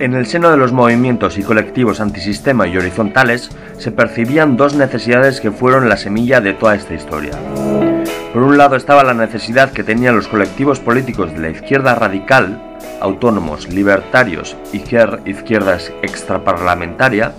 En el seno de los movimientos y colectivos antisistema y horizontales se percibían dos necesidades que fueron la semilla de toda esta historia. Por un lado estaba la necesidad que tenían los colectivos políticos de la izquierda radical, autónomos, libertarios y izquierda extraparlamentaria,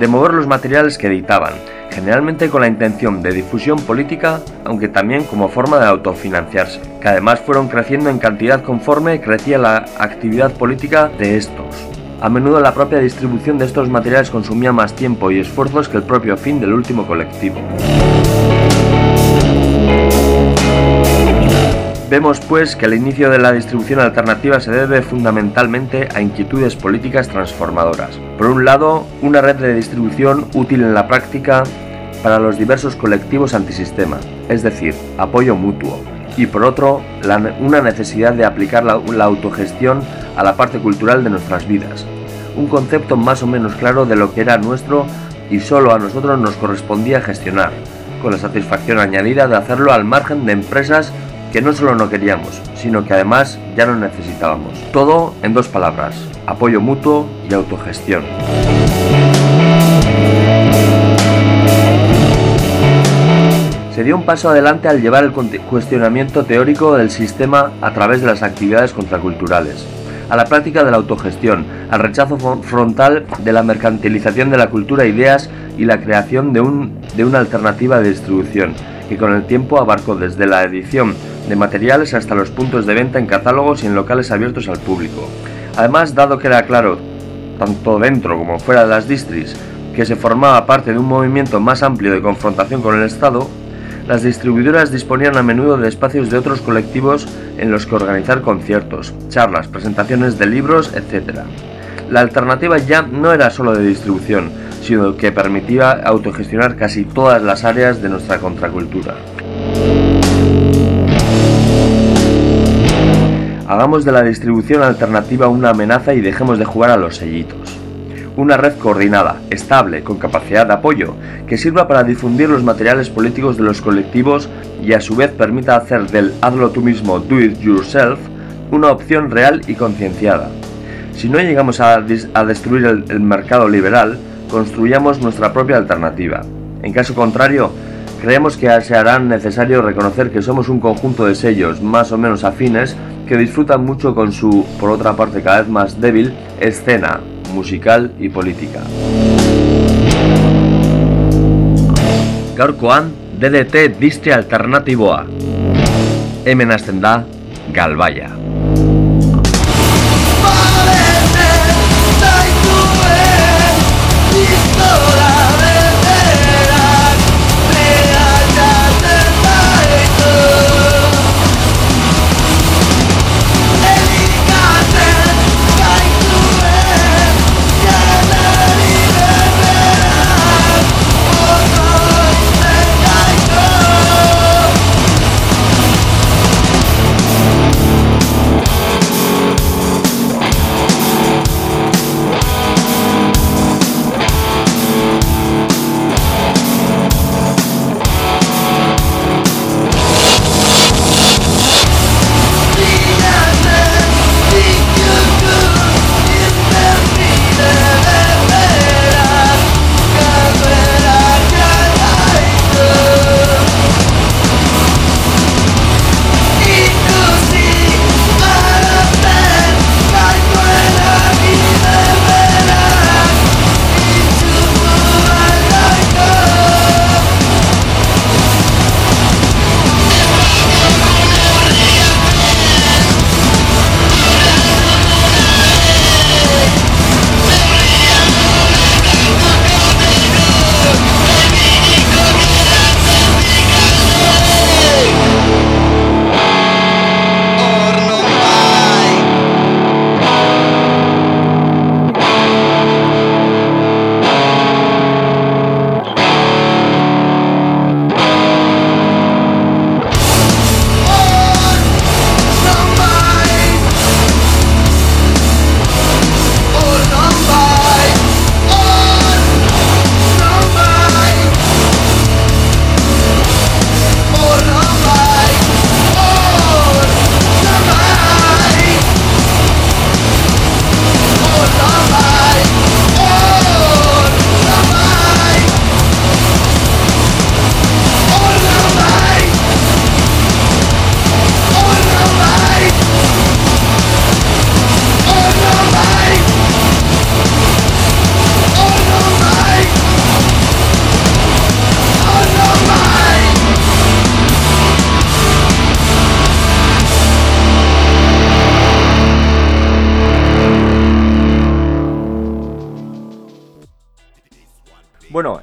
de mover los materiales que editaban, generalmente con la intención de difusión política, aunque también como forma de autofinanciarse, que además fueron creciendo en cantidad conforme crecía la actividad política de estos. A menudo la propia distribución de estos materiales consumía más tiempo y esfuerzos que el propio fin del último colectivo. Vemos pues que el inicio de la distribución alternativa se debe fundamentalmente a inquietudes políticas transformadoras. Por un lado, una red de distribución útil en la práctica para los diversos colectivos antisistema, es decir, apoyo mutuo. Y por otro, una necesidad de aplicar la, la autogestión a la parte cultural de nuestras vidas. Un concepto más o menos claro de lo que era nuestro y solo a nosotros nos correspondía gestionar, con la satisfacción añadida de hacerlo al margen de empresas que no solo no queríamos, sino que además ya no necesitábamos. Todo en dos palabras, apoyo mutuo y autogestión. Se dio un paso adelante al llevar el cuestionamiento teórico del sistema a través de las actividades contraculturales, a la práctica de la autogestión, al rechazo frontal de la mercantilización de la cultura e ideas y la creación de, un, de una alternativa de distribución, que con el tiempo abarcó desde la edición de materiales hasta los puntos de venta en catálogos y en locales abiertos al público. Además, dado que era claro, tanto dentro como fuera de las distris, que se formaba parte de un movimiento más amplio de confrontación con el Estado, las distribuidoras disponían a menudo de espacios de otros colectivos en los que organizar conciertos, charlas, presentaciones de libros, etc. La alternativa ya no era solo de distribución, sino que permitía autogestionar casi todas las áreas de nuestra contracultura. Hagamos de la distribución alternativa una amenaza y dejemos de jugar a los sellitos. Una red coordinada, estable, con capacidad de apoyo, que sirva para difundir los materiales políticos de los colectivos y a su vez permita hacer del hazlo tú mismo, do it yourself, una opción real y concienciada. Si no llegamos a, destruir el mercado liberal, construyamos nuestra propia alternativa. En caso contrario, creemos que se hará necesario reconocer que somos un conjunto de sellos más o menos afines que disfrutan mucho con su, por otra parte cada vez más débil, escena musical y política. Gaurkoan DDT diste alternatiboa. Hemen hasten da Galbaia.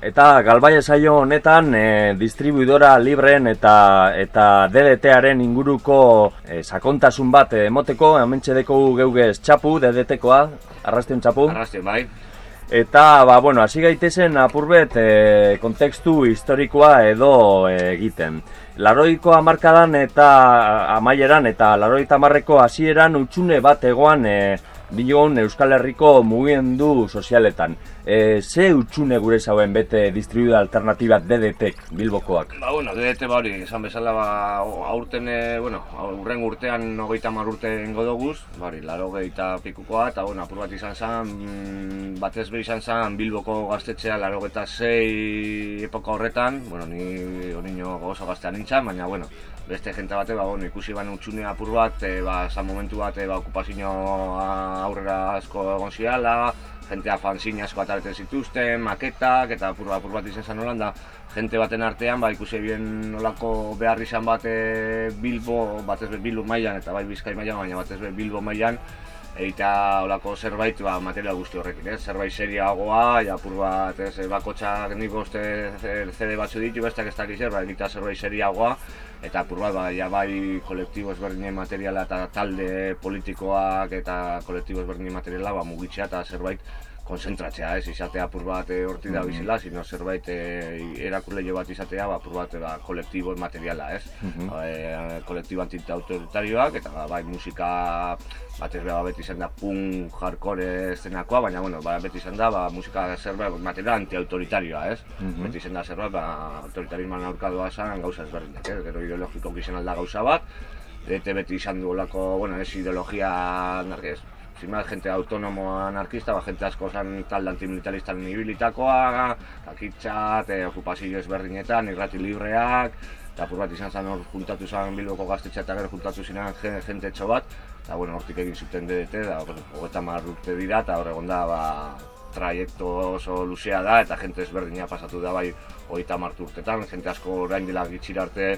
Eta galbaia saio honetan e, distribuidora libren eta eta DDTaren inguruko e, sakontasun bat emoteko, hementxe deko geugez txapu, DDTkoa, arrastion txapu. Arrastion, bai. Eta, ba, bueno, hasi gaitezen apurbet e, kontekstu historikoa edo egiten. Laroiko amarkadan eta amaieran eta laroita amarreko hasieran utxune bat egoan e, Bion Euskal Herriko mugiendu sozialetan. E, ze utxune gure zauen bete distribuida alternatibat DDT Bilbokoak? Ba, bueno, DDT ba hori, esan bezala ba, aurten, e, bueno, urren urtean nogeita mar urte ingo doguz, ba hori, laro gehieta pikukoa, eta bueno, apur bat izan zen, mm, batez behi izan zen Bilboko gaztetxea laro gehieta epoka horretan, bueno, ni hori oso gaztean nintzen, baina, bueno, beste jente bate, ba, bueno, ikusi ban utxune apur bat, e, ba, zan momentu bat, e, ba, okupazio aurrera asko egon ziala, jentea fanzine asko atareten zituzten, maketak, eta apur, apur bat izan zen holanda, jente baten artean, ba, ikusi bien nolako behar izan bat Bilbo, batez be Bilbo mailan, eta bai Bizkai mailan, baina batez be Bilbo mailan, egitea olako zerbait ba, material guzti horrekin, ez? zerbait seriagoa, apur bat, ez, bakotxak nik boste CD batzu ditu, bestak ez dakiz ba, egitea zerbait seriagoa, eta apur bat, ba, ja bai kolektibo ezberdinen materiala eta talde politikoak eta kolektibo ezberdinen materiala ba, mugitzea eta zerbait konzentratzea, ez, izatea apur bat e, horti da bizila, mm sino zerbait e, bat izatea, ba, apur bat ba, kolektibo materiala, ez? Mm -hmm. e, kolektibo autoritarioak, eta ba, bai musika batez beha beti izan da punk, hardcore zenakoa, baina bueno, ba, beti izan da ba, musika zerbait materiala anti-autoritarioa, ez? Mm Beti izan da zerbait, ba, autoritarismoan aurkadoa esan gauza ezberdinak, ez? Gero ideologiko gizien alda gauza bat, beti beti izan du olako, bueno, ez ideologia, narkez, sin más, gente autonomo anarkista, ba, gente asko zan talde antimilitarista nibilitakoa, kakitxat, eh, okupazio ezberdinetan, irrati libreak, eta apur bat izan zen hor juntatu zen Bilboko gaztetxe eta gero juntatu zinan jente etxo bat, eta bueno, hortik egin zuten DDT, da, bueno, hogeta urte dira, eta hor egon da, ba, traiekto oso luzea da, eta jente ezberdina pasatu da bai hogeita martu urtetan, jente asko orain dela gitxira arte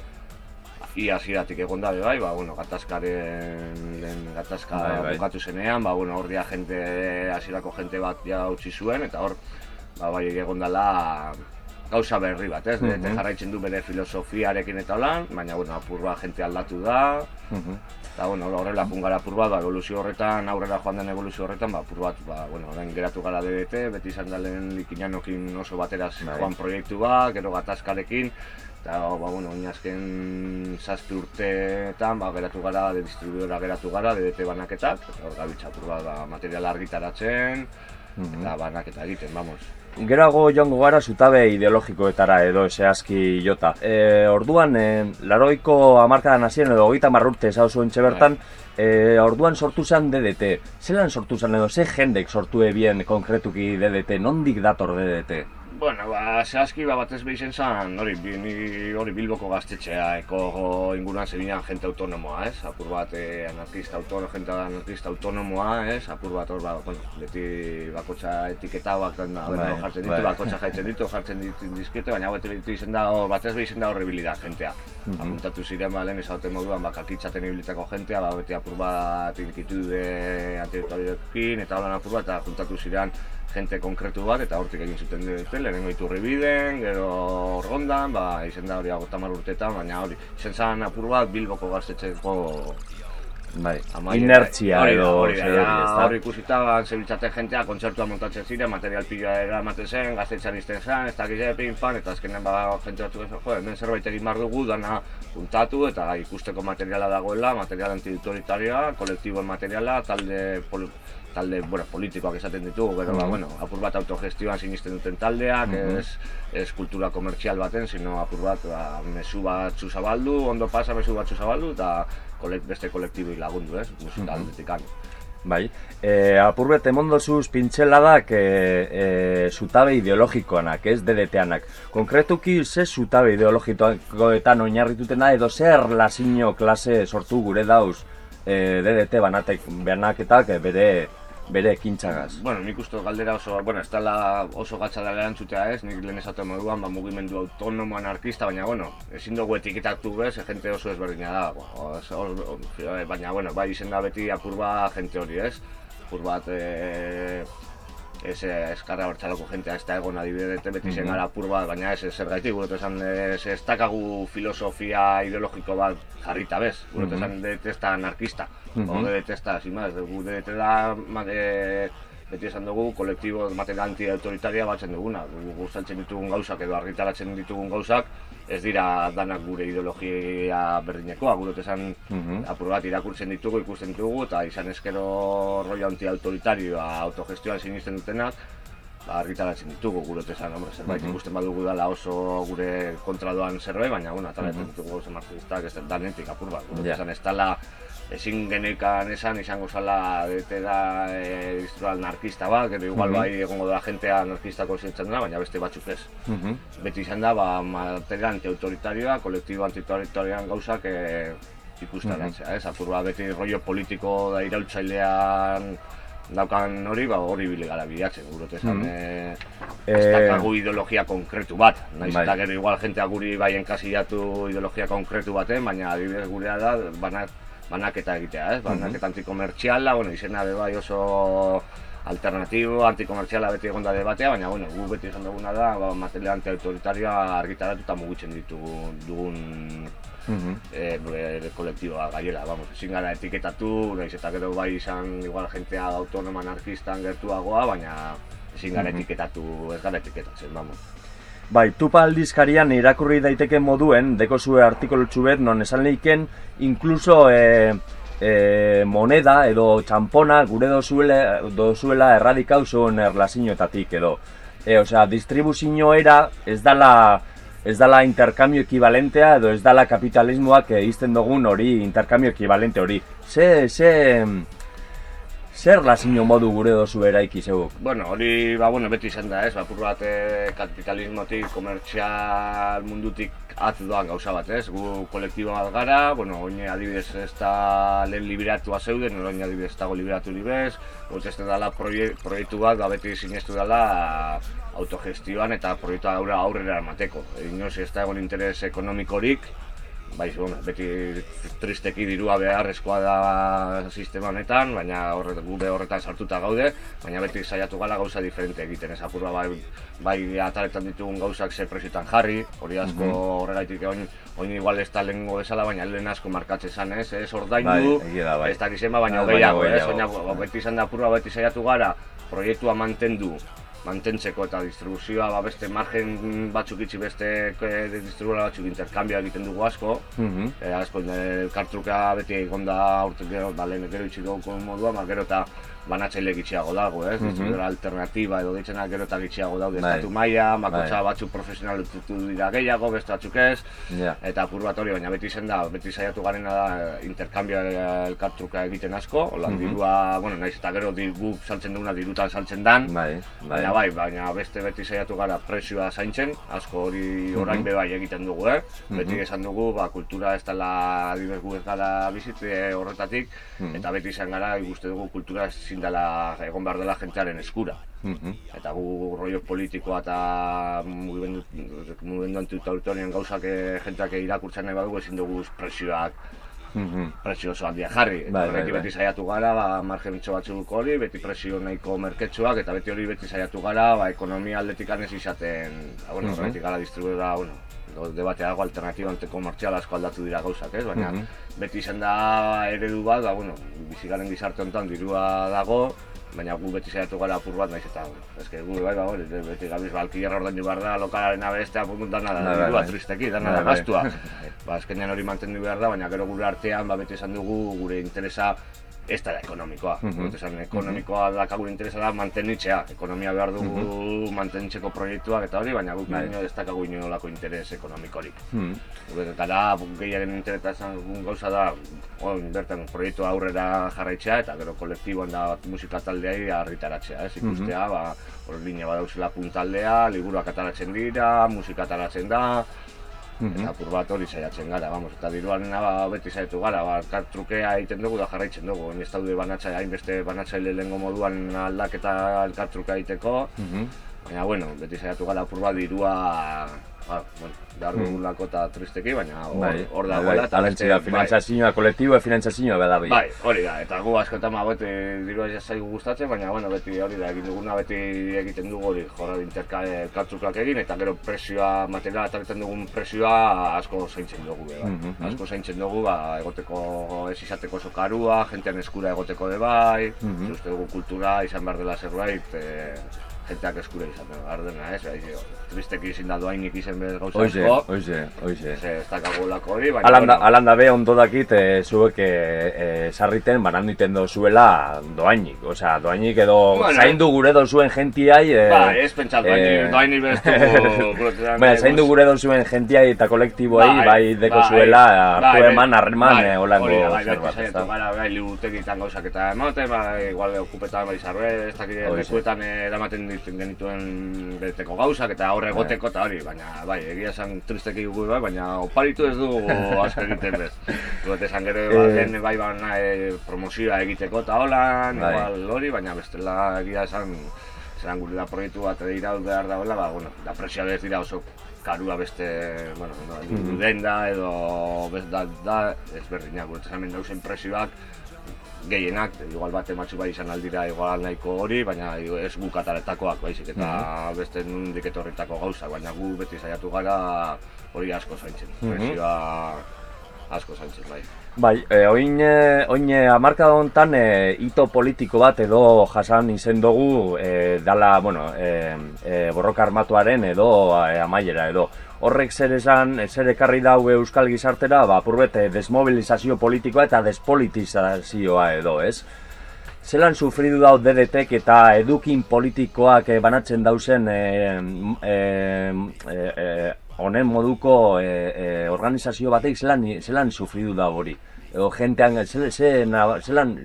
ia ziratik egon dabe bai, ba, bueno, gatazkaren den gatazka bai, bai. bukatu zenean, ba, bueno, hor dia jente, hasierako jente bat ja utzi zuen, eta hor, ba, bai, egon dela gauza berri bat, ez? Mm -hmm. jarraitzen du bere filosofiarekin eta lan, baina, bueno, apur bat jente aldatu da, mm eta, bueno, horrela pungara apur bat, ba, evoluzio horretan, aurrera joan den evoluzio horretan, ba, apur bat, ba, bueno, orain geratu gara DDT, beti izan dalen likinanokin oso bateraz bai. joan proiektu bat, gero gatazkarekin, Eta, ba, bueno, oinazken zazpi urteetan, ba, geratu gara, de distribuidora geratu gara, DDT banaketak, eta hor gabiltzapur bat, ba, material argitaratzen, mm eta banaketa egiten, vamos. Gerago joango gara zutabe ideologikoetara edo zehazki jota. E, orduan, e, laroiko amarkadan hasien edo goita marrurte zau zuen bertan, e, orduan sortu zen DDT. Zelan sortu zen edo, ze jendek sortu ebien konkretuki DDT, nondik dator DDT? Bueno, ba, zehazki ba, batez behizen zan, hori, hori bilboko gaztetxea, eko inguruan zebinean jente autonomoa, ez? Apur bat eh, anarkista autonomoa, jente anarkista autonomoa, ez? Apur bat hor, ba, bueno, beti bakotxa etiketa bak, da, bai, jartzen ditu, bai. bakotxa jaitzen ditu, jartzen ditu dizkete, baina beti ditu izen da, batez behizen da horri bilida jentea. Mm -hmm. Apuntatu ziren, ba, lehen esauten moduan, ba, kakitzaten ibilitako jentea, ba, beti apur bat inkitude antiretorioekin, eta holan apur bat, eta juntatu ziren, jente konkretu bat eta hortik egin zuten dute, lehenengo iturri biden, gero orgondan, ba, izen da hori agotamar urtetan, baina hori, izen zan apur bat Bilboko gaztetxeko Bai, inertzia edo hori, hori, hori ikusita, ba, zebiltzate jentea, kontzertua montatzen ziren, material pila eramaten zen, gaztetxan izten zen, ez dakiz epin fan, eta azkenean ba, jente batzu ez, jo, hemen zerbait egin behar dugu, dana puntatu, eta ikusteko materiala dagoela, material antiautoritarioa, kolektiboen materiala, talde talde bueno, politikoak esaten ditugu, gero, ba, bueno, apur bat autogestioan sinisten duten taldeak, mm ez, ez kultura komertzial baten, sino apur bat ba, mesu bat zabaldu, ondo pasa mesu bat zabaldu, eta kolek, beste kolektibo lagundu, ez, musika mm -hmm. Bai, e, apur bet emondozuz pintxeladak e, e, zutabe ideologikoanak, ez DDT-anak. Konkretuki, ze zutabe ideologikoetan oinarritutena edo zer lasino klase sortu gure dauz e, DDT banatek, banaketak bere bere ekintxagaz. Bueno, nik uste galdera oso, bueno, ez dela oso gatsa dela erantzutea ez, nik lehen esatu moduan, ba, mugimendu autonomo anarkista, baina, bueno, ezin dugu etiketatu bez, e, jente oso ezberdina da, o, o, baina, bueno, bai izen da beti apur bat jente hori ez, apur bat, e, ez eskarra bertxaloko jentea ez da egon adibidez beti zen gara apur bat, baina ez zer gaitik, gure esan ez, ez dakagu filosofia ideologiko bat jarrita bez, gure mm -hmm. esan ez da anarkista, mm -hmm. o ez da, zimaz, gure da, beti esan dugu, kolektibo maten anti-autoritaria batzen duguna, guztatzen ditugun gauzak edo argitaratzen ditugun gauzak, ez dira danak gure ideologia berdinekoa, gure esan mm -hmm. apur bat irakurtzen ditugu, ikusten ditugu, eta izan eskero roi anti-autoritarioa autogestioan sinisten dutenak, ba, argitaratzen ditugu, gure esan, hombre, zerbait mm -hmm. ikusten badugu dela oso gure kontradoan zerbait, baina, bueno, ataletzen mm -hmm. ditugu gauzen marxistak, ez danetik apur bat, gure yeah. ez dala, ezin genekan esan izango zala dete da e, anarkista bat, gero igual mm -hmm. bai egongo da jentea anarkistako zintzen dela, baina beste batzuk ez. Mm Beti izan da, ba, materia anti-autoritarioa, kolektibo anti-autoritarioan gauzak e, ikustaratzea, mm -hmm. ez? Apurua beti rollo politiko da iraultzailean daukan hori, ba, hori bile gara bilatzen, gurote esan, mm -hmm. e, ez ideologia konkretu bat, nahiz bai. eta gero igual jentea guri bai enkasillatu ideologia konkretu baten, baina adibidez gurea da, banat, banaketa egitea, ez? Banaketa antikomertxiala, bueno, izena be bai oso alternatibo, antikomertxiala beti egon da debatea, baina bueno, gu beti izan duguna da, ba, material antiautoritarioa argitaratu eta mugitzen ditugu dugun mm -hmm. e, kolektiboa gaiera, vamos, ezin gara etiketatu, nahiz eta gero bai izan igual jentea autonoma anarkistan gertuagoa, baina ezin gara etiketatu, ez gara etiketatzen, vamos. Bai, tupa aldizkarian irakurri daiteke moduen, deko zue artikolutxu bet, non esan lehiken, inkluso e, e, moneda edo txampona gure dozuela, dozuela erradikau zuen erlazinoetatik edo. E, osea, distribuzio era ez dala, ez dala interkambio ekibalentea edo ez dala kapitalismoak izten dugun hori interkambio ekibalente hori. Ze, ze, Zer lazio modu gure dozu eraiki zeu? Bueno, hori ba, bueno, beti izan da, ez? Bapur bat eh, kapitalismotik, komertzial mundutik atz doan gauza bat, ez? Gu kolektibo bat gara, bueno, oin adibidez ez da lehen liberatua zeuden, oin adibidez ez dago liberatu libez, ez dela proiektu bat, ba, beti sinestu dela autogestioan eta proiektu aurrera aurrera emateko. Inoz ez da egon interes ekonomikorik, bai, bueno, beti tristeki dirua beharrezkoa da sistema honetan, baina horret, gure horretan sartuta gaude, baina beti saiatu gala gauza diferente egiten, ez apurra bai, bai ataretan ditugun gauzak ze presiotan jarri, hori asko mm -hmm. horregaitik oin, oin igual ez da lehenko bezala, baina lehen asko markatze zan, ez, ez ordaindu, bai, bai. ez da gizema, baina bai, gehiago, ez, oina, beti izan da apurra beti saiatu gara, proiektua mantendu, mantentzeko eta distribuzioa ba, beste margen batzuk itxi beste e, distribuera batzuk interkambio egiten dugu asko mm -hmm. e, asko elkartruka beti egon da urte gero, ba, lehen gero itxi dugu modua, ma, gero eta banatzaile gitxiago dago, ez? Mm -hmm. alternatiba edo ditzena gero eta gitxiago daude bai. estatu maia, bakotza bai. batzuk profesional dira gehiago, beste batzuk ez, yeah. eta purgatorio, baina beti zen da, beti saiatu garen da interkambio elkartruka egiten asko, hola, mm -hmm. dirua, bueno, naiz eta gero diru saltzen duguna dirutan saltzen dan, bai, bai. baina bai, baina beste beti saiatu gara presioa zaintzen, asko hori orain mm -hmm. bai egiten dugu, eh? Beti mhm. esan dugu, ba, kultura ez dela adibes gu ez gara bizitze horretatik, mhm. eta beti izan gara, ikuste dugu kultura ezin ezin dela egon behar dela jentearen eskura. Mm Eta gu rollo politikoa eta mugimendu antiautorian gauzak eh, jenteak irakurtzen nahi badugu ezin dugu presioak Mm -hmm. presio oso handia jarri, bai, bai, beti, beti saiatu gara, ba, margen itxo batzuk hori, beti presio nahiko merketsuak, eta beti hori beti saiatu gara, ba, ekonomia aldetik anez izaten, ba, bueno, mm -hmm. gara distribuera, bueno, debate dago alternatiba martxal asko aldatu dira gauzak, ez? Baina mm -hmm. beti izan da eredu bat, ba, bueno, bizigaren gizarte honetan dirua dago, baina gu beti saiatu gara apur bat, naiz eta, eske gu bai, ba, hori, beti gabiz balkierra ordain behar da, lokalaren abestea, puntu dana da, dirua, bai. tristeki, dana da, gastua. ba, eskenean hori mantendu behar da, baina gero gure artean, ba, beti esan dugu, gure interesa ez da ekonomikoa. Mm -hmm. Esan, ekonomikoa da kagun interesa da mantenitzea. Ekonomia behar dugu mm -hmm. mantenitzeko proiektuak eta hori, baina guk nahi ez da kagun inolako interes ekonomikorik. Mm -hmm. Eta da, gehiaren interesa esan gauza da, on, bertan proiektu aurrera jarraitzea eta gero kolektiboan da musika taldeai argitaratzea, ez ikustea, mm -hmm. ba, hor linea badauzela puntaldea, liburuak ataratzen dira, musika ataratzen da, -hmm. eta apur bat hori saiatzen gara, vamos, eta diruan ba, beti saiatu gara, ba, kartrukea egiten dugu da jarraitzen dugu, ez daude banatzaile, hainbeste banatzaile lehengo moduan aldaketa elkartruka egiteko, mm -hmm. baina, bueno, beti saiatu gara apur bat dirua ja, bueno, behar Mm. eta tristeki, baina hor Bai, hor bai, dagoela. bai, eta beste- da, bai, finantzazioa, kolektiboa finantzazioa bada bai. Bai, hori da, eta gu askotan ma beti dirua ez zaigu gustatzen, baina bueno, beti hori da, egin duguna beti egiten dugu hori jorra interka kartzukak egin, eta gero presioa, materiala atartzen dugun presioa asko zaintzen dugu, be, bai. Mhm. Asko zaintzen dugu, ba, egoteko, ez izateko oso karua, jentean eskura egoteko de bai, Mhm. ze uste dugu kultura izan behar dela zerbait, e, jenteak eskura izan behar dena, ez, bai, tristeki izin da doainik izen behar gauza Oize, asko, oize, oize. ze ez dakagolako hori, baina, Alanda, bueno, alanda be ondo dakit e, zuek e, e, sarriten banan egiten dozuela doainik, osea, doainik edo Bueno, zaindu gure dozuen gentiai e, Ba, ez pentsat, eh, doainik, bestu, Baina, zaindu gure dozuen gentiai eta kolektiboai bai, deko zuela hartu eman, harreman e, holango da, bai, zerbait, saiatu ezta? gara, bai, libutegitan gauzak eta ematen, bai, igual okupetan bai zarbe, ez dakit lekuetan eh, eramaten ditu- genituen beteko gauzak eta horre egoteko eta hori, baina, bai, egia esan tristeki gugu bai, baina oparitu ez du asko egiten bez. Dut esan gero, Eh. ba, lehen bai, bana, e, promozioa egiteko eta holan, Bai. igual hori, baina bestela egia esan, zelan gure da proiektu bat iraut behar dagoela, ba, bueno, da presioa ez dira oso karua beste, bueno, no, Mhm. denda edo best, da, da ezberdinak, gure hemen dauzen presioak gehienak, igual bat ematzu bai izan aldira igual nahiko hori, baina ez guk ataretakoak baizik eta Mhm. beste nundik etorritako gauzak, baina gu beti saiatu gara hori asko zaintzen, Mhm. presioa asko zaintzen bai. Bai, e, oin, e, oin e, amarkada honetan e, hito politiko bat edo jasan izen dugu e, dala, bueno, e, e, borroka armatuaren edo e, amaiera edo. Horrek zer esan, zer ekarri dau euskal gizartera, ba, purbet, e, desmobilizazio politikoa eta despolitizazioa edo, ez? Zelan sufridu dau DDTek eta edukin politikoak eh, banatzen dauzen eh, eh, eh, honen moduko eh, organizazio batek zelan, zelan sufridu da hori? Edo jentean, zel, zelan, zelan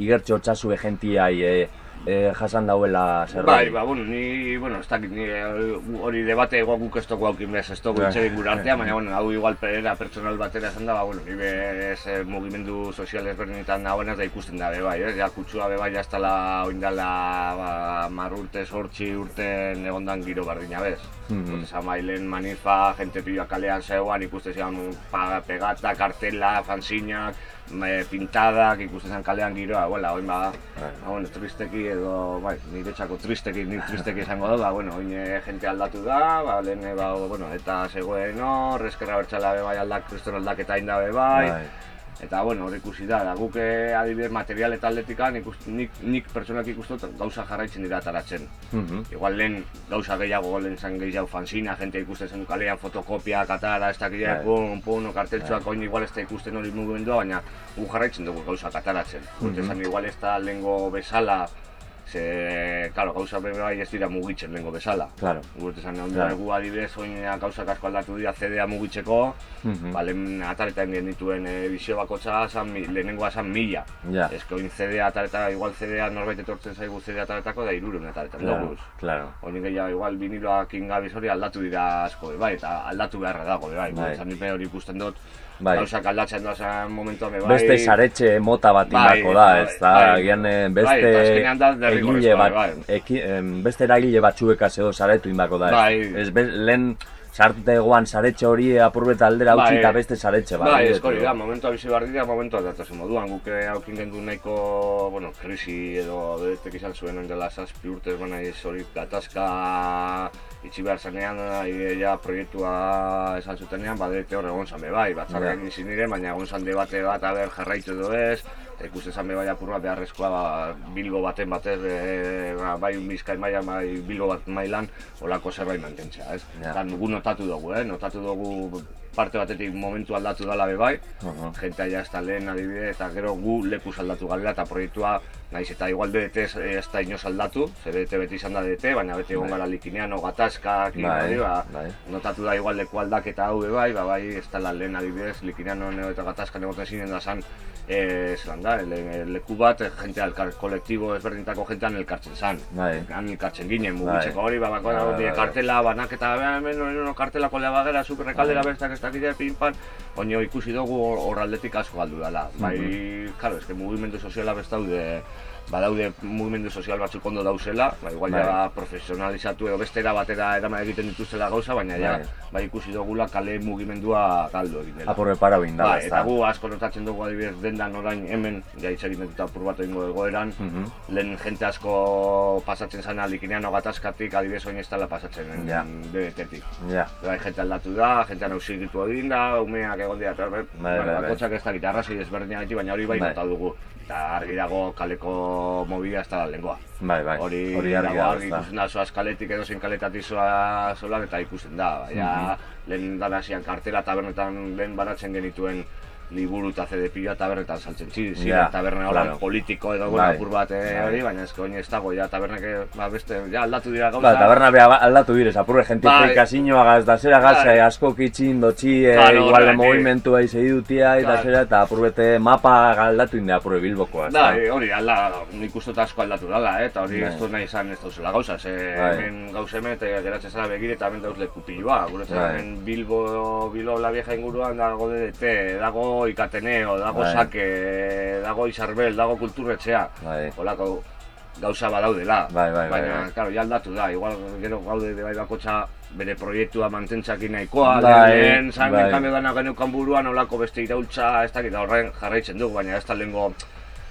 igertxo txasue gentiai eh, eh, jasan dauela zerbait? Bai, ba, bueno, ni, bueno, ez dakit, ni eh, hori debate egoak guk ez dugu haukin bez, ez dugu Bai. itxegin gure artean, baina, bueno, hau igual perera pertsonal batera esan da, ba, bueno, ni bez eh, mugimendu sozial ezberdinetan nagoenez da ikusten da, be, bai, ez, ja, kutsua be, bai, jaztala, oindala, ba, mar urte, sortzi urten egondan giro bardina bez. Mhm. Esa mailen manifa, gente pila kalean zeuan, ikuste zian pa- pegata, kartela, fanzinak, me, pintadak, ikuste zian kalean giroa, bueno, oin ba, Bai. ba, bueno, tristeki edo, bai, niretzako tristeki, ni tristeki izango da, ba, bueno, oin eh, jente aldatu da, ba, lehen, eh, ba, bueno, eta zegoen hor, eskerra bertxala be bai aldak, kriston aldaketa inda be bai, Bai. Eta bueno, hor ikusi da, da guk eh, adibidez material eta atletikan ikus, nik, nik pertsonak ikustot gauza jarraitzen dira ataratzen. Mhm. Igual lehen gauza gehiago, lehen zen gehiago fanzina, jente ikusten zen kalean fotokopiak atara, ez dakile, Bai. pun, pun, karteltxoak oin igual ez da ikusten hori mugimendua, baina gu jarraitzen dugu gauzak ataratzen. Mm Mhm. zen igual ez da lehengo bezala, ze, claro, gauza be bai ez dira mugitzen lehengo bezala. Claro. Gure esan Claro. claro. gu adibidez oin gauzak asko aldatu dira CD-a mugitzeko, Mhm. ba, lehen ataretan genituen e, bizio bakotxa, zan, mi- lehenengoa zan mila. Ja. Ez que oin CD-a atareta, igual CD-a norbait etortzen zaigu CD ataretako da iruren ataretan Claro, dugu. claro. Oin gehiago igual viniloak ingabiz hori aldatu dira asko, be bai, eta aldatu beharra dago, be bai. Bai. bai. Zan hori ikusten dut, Bai. gauzak aldatzen doazen momentuan, be bai. Beste saretxe mota bat Bai, da, bai, ez da, bai. agian eh, Bai, beste azkenean da egile bat, bai. eki, em, beste eragile batzuekaz edo saretu indako da, ez? Bai. Ez, lehen sartuta egoan saretxe hori apurbet aldera utzi Bai. eta beste saretxe bat. Bai, eh, eskori da, momentua bizi behar dira, momentua datozen moduan, guk eh, haukin gendu nahiko, bueno, krisi edo beretek izan zuen oin dela zazpi urtez, baina ez hori gatazka itxi behar zenean, eh, ja proiektua esan zutenean, badete hor egon zan bai, batzarrak Ja. egin ziniren, baina egon zan debate bat, aber jarraitu edo ez, eta ikusten zan be bai apurra beharrezkoa ba, bilgo baten batez, e, ba, bai bizkai mailan, bai bilgo bat mailan, olako zerbait mantentzea, ez? Ja. Eta gu notatu dugu, eh? notatu dugu parte batetik momentu aldatu dala be bai, Aha. jentea ja ez da lehen adibide, eta gero gu lekuz aldatu garela, eta proiektua, naiz eta igual DDT ez, ez da inoz aldatu, ze DDT beti izan da DDT, baina beti egon Bai. gara likinean, gatazkak, Bai, ba, bai. notatu da igual leku aldaketa hau bai, ba bai, ez da lehen adibidez, likinean eta gatazkan egoten zinen da zan, eh, zelan da, le, leku bat, eh, jentea, elkar, kolektibo ezberdintako jentean elkartzen zan. Bai. Han elkartzen ginen, mugitzeko hori, ba, bako, Bai, bai, bai. kartela, banaketa, "Bea, hemen, no, no, kartelako lebagera, zuk rekaldera bestak ez dakite, pinpan, oino ikusi dugu hor- hor aldetik asko galdu dela. Bai, Mhm. claro, eske mugimendu soziala bestaude badaude mugimendu sozial batzuk ondo dauzela, ba, igual Bai. ja profesionalizatu edo bestera batera eraman egiten dituztela gauza, baina ja, Bai. bai ikusi dugula kale mugimendua galdu egin dela. Apurre para bindala, Ba, ez eta da. gu asko notatzen dugu adibidez dendan orain hemen, ja hitz egin dut apur bat egingo egoeran, Mhm. lehen jente asko pasatzen zana likinean gatazkatik adibidez oin ez dela pasatzen en, Ja. BBT-tik. Ja, Bai, jente aldatu da, jente nausigitu egin da, umeak egon dira, eta bai, bai, bai. bakotxak ez dakit arrazoi ezberdinak baina hori bai, Bai. dugu. Eta argi dago kaleko mobila ez da lengoa. bai, bai. Hori, Hori argi dago, argi ikusten da, zoaz kaletik edo zein kaletatik zoa zolan eta ikusten da. Baina, Mhm. lehen dan hasian kartela tabernetan lehen baratzen genituen liburu eta CD pila tabernetan saltzen zi, zi, Ja, taberna hola claro. politiko edo bueno, Bai. apur bat eh, Bai. hori, baina ez ez dago, ja tabernek ba, beste, ja aldatu dira gauza. Ba, taberna beha aldatu direz, apurre gente Bai. bai. kasinoa gaz, da zera gaz, Bai. eh, asko kitxin, dotxi, eh, Claro, igual horregatik. movimentua izei dutia, eta zera, eta apurbete mapa galdatu inde apurre bilbokoa, da. Bai, hori, alda, nik uste asko aldatu dala, eh? eta hori Bai. ez du nahi izan ez dauzela gauza, ze Bai. hemen gauza hemen, eta geratzen zara begire eta hemen dauz Bai. hemen Bilbo, Bilbo la vieja inguruan dago DDT, dago Ikateneo, dago Bai. Sake, dago Isarbel, dago Kulturretxea, Bai. holako gauza badaudela, Bai, bai, bai, baina, bai. claro, ja aldatu da, igual gero gaude de bai bakotxa bere proiektua mantentzakin nahikoa, Bai, lehen, zan, bai. geneukan buruan, olako beste iraultza, ez dakit, horren jarraitzen dugu, baina ez da lehengo,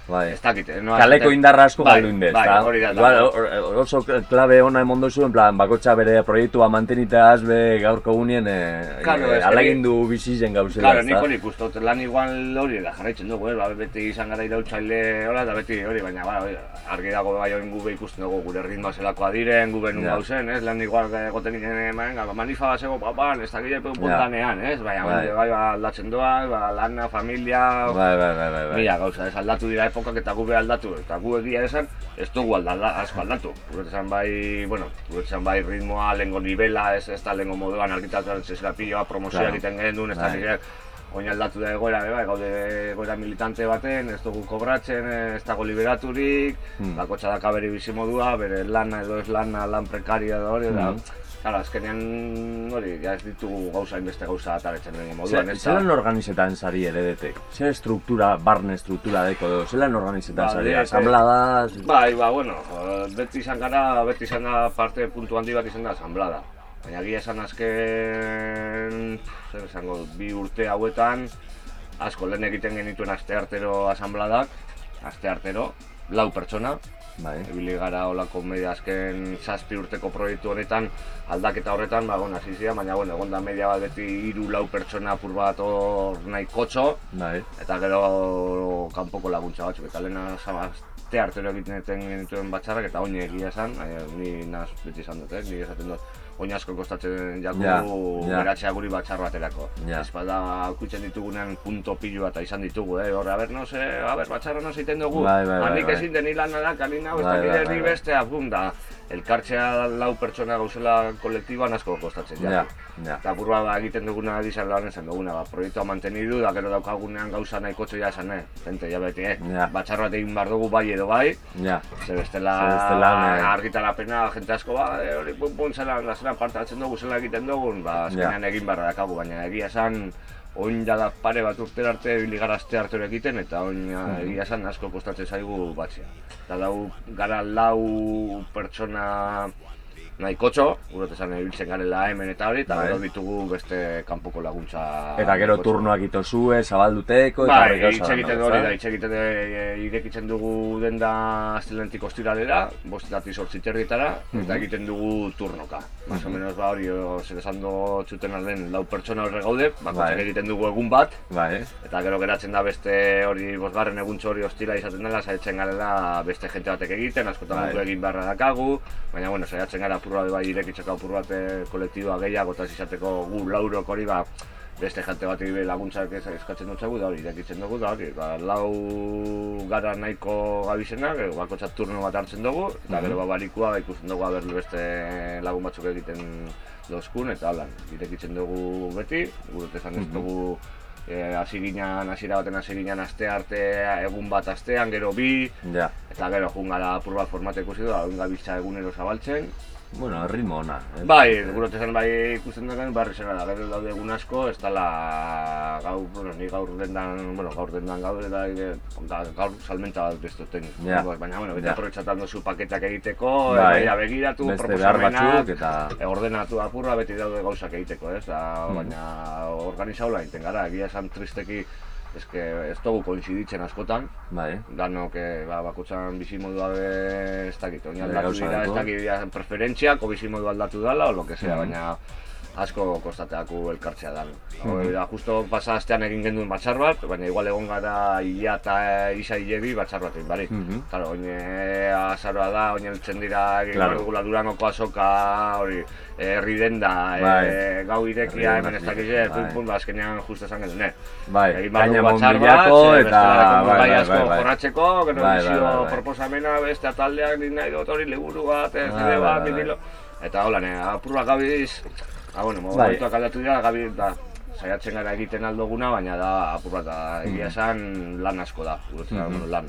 Bai. ez dakit, eh, no? Kaleko indarra asko Bai, galdu inde, bai, hori da, Igual, da. or- oso klabe ona emon duzu, en plan, bakotxa bere proiektua manteniteaz be gaurko eh, Claro, eh, es que alagindu bizi zen gauzela, Claro, nik ezta? hori ikustot, lan igual hori da jarraitzen dugu, eh? ba, beti izan gara irautzaile hola, eta beti hori, baina ba, argi dago bai oin gube ikusten dugu gure ritmoa zelakoa diren, gube nun gauzen, ez? Lan igual egoten ginen, venga, ba, manifa basego papan, ez dakile Ja. puntanean, ez? Baina, Bai. bai, bai, ba, aldatzen doa, ba, lana, familia, Bai, bai, bai, bai, bai. Mila gauza, ez aldatu dira epokak eta gube aldatu, eta gu egia esan, ez dugu alda, asko aldatu. Gure bai, bueno, gure bai ritmoa, lengo nivela, ez, ez da lengo moduan argitatzen zesgapioa, promozioa Claro. egiten genuen, ez da Bai. nire, oin aldatu da egoera, be, bai, gaude egoera militante baten, ez dugu kobratzen, ez dago liberaturik, Hmm. bakotxa daka bere bizi modua, bere lana edo ez lana, lan prekaria edo hori, da, Hmm. Claro, azkenean hori, ja ez ditugu gauza, inbeste gauza ataretzen den moduan, ez da. Zelan organizetan sari eredetek? Zer estruktura, barne estruktura deko edo, zelan organizetan Ba, sari? de- Asambladas? Bai, ba, bueno, beti izan gara, beti izan da parte puntu handi bat izan da asamblada. Baina egia esan azken, zer esango, bi urte hauetan, asko lehen egiten genituen aste artero asambladak, aste artero, lau pertsona, Bai. ibili gara olako media azken zazpi urteko proiektu honetan, aldaketa horretan, ba, bueno, ziren, baina, bueno, egon da media bat beti hiru lau pertsona apur bat hor nahi kotxo, Bai. eta gero kanpoko laguntza batzuk, eta lehen aste artero egiten genituen batxarrak, eta oin egia esan, eh, ni naz beti esan dut, eh, ni esaten dut, oin asko kostatzen jaku Ja, ja. beratzea guri batxar baterako. Ja. Ez bada aukitzen ditugunean punto pilu bat izan ditugu, eh, hor, ber, no se, a ber, batxarra no egiten dugu, Bai, bai, bai, hanik bai. ezin deni lan da, kanina, ez Bai, dakit bai, herri bai, bai. bestea, bum, da, elkartzea lau pertsona gauzela kolektiboan asko kostatzen Ja, jaku. ja. Eta burua ba, egiten duguna dizan lan esan duguna, ba, proiektua mantenidu, da gero daukagunean gauza nahikotxo ja esan, eh? Gente, ja beti, eh? Ja. Batxar bat egin behar dugu bai edo bai, Ja. ze bestela, eh. argitarapena, jente asko, ba, eh, hori pun pun zelan, da zelan parte dugu, zelan egiten dugun, ba, azkenean egin beharra dakagu, baina egia esan, oin jada pare bat urtera arte, ibili gara aste arte egiten, eta oin Mhm. egia esan asko kostatzen zaigu batzea. Eta dau, gara lau pertsona nahikotxo, gure esan ibiltzen garela hemen eta hori, eta Bai. gero ditugu beste kanpoko laguntza. Eta gero nahikotxo. turnoak ito zue, zabalduteko, eta Bai, hitz da, egiten hori da, hitz egiten e, irekitzen dugu denda astelentik ostiralera, bostetatik sortzi terrietara, Mhm. eta egiten dugu turnoka. Más o menos ba hori, zer esan do txuten alden, lau pertsona horre gaude, bakoitzak Bai. egiten dugu egun bat, Bai, eta gero geratzen da beste hori bosgarren eguntxo hori ostira izaten dela, saiatzen garela beste jente batek egiten, askotan Bai. egin beharra dakagu, baina bueno, saiatzen gara apur bat bai irekitzeko apur bat kolektiboa gehiago eta izateko gu laurok hori ba, beste jente bat be laguntzak eskatzen dutxegu da hori irekitzen dugu da hori, ba, lau gara nahiko gabizenak, bakoitzak turno bat hartzen dugu, eta Mhm. gero ba, barikua ba, ikusten dugu aber beste lagun batzuk egiten dozkun, eta holan, irekitzen dugu beti, gure esan ez Mhm. dugu eh, hasi ginen, hasiera baten hasi ginen aste arte, egun bat astean, gero bi, ja. Eta gero, jun gara apur bat formate ikusi du, hau gabiltza egunero zabaltzen. Bueno, ritmo ona. eh? Bai, gurote zen bai ikusten dugu, barri zera da, gero daude egun asko, ez dala gaur, bueno, ni gaur dendan, bueno, gaur dendan gaur, eta e, ga- gaur salmenta bat bestuten. Ja. Baina, bueno, beti Ja. aprobetxatan duzu paketak egiteko, Bai. bai. begiratu, proposamenak, eta... e, ordenatu apurra beti daude gauzak egiteko, ez? Da, Mhm. baina organizaula egiten gara, egia esan tristeki, eske ez dugu koinziditzen askotan, Bai, danok eh, ba, bakotxan bizimodua be, ez dakit, oin Bere aldatu gauza dira, ez dakit preferentziak, o bizimodu aldatu dala, o lo que sea, Mhm. baina asko kostateaku elkartzea dan. Mhm. Hori da, justo pasa astean egin genduen batzar bat, baina igual egon gara ia eta isa hilebi batzar bat egin bari. Claro, oin eh, azaroa da, oin eltzen dira egin Claro. claro. dugula azoka, hori, eh, herri denda, Bai. eh, gau irekia, hemen ez denda, dakiz, eh, bai. pum, ba, azkenean justo esan genuen, eh. bai, Egin gaina dugu batzar bat, eta... Bai, gai bai, asko bai, bai. jorratzeko, gero Bai, bai, bai, bai. proposamena, beste taldeak nik nahi dut hori liburu bat, ez Bai, bai, bat, bai, vinilo. Eta hola, ne, apurra gabiz, ah, bueno, Bai. momentuak aldatu dira, gabi, da, saiatzen gara egiten aldoguna, baina da, apurra, da, egia esan lan asko da, guretzat, Mhm. bueno, lan.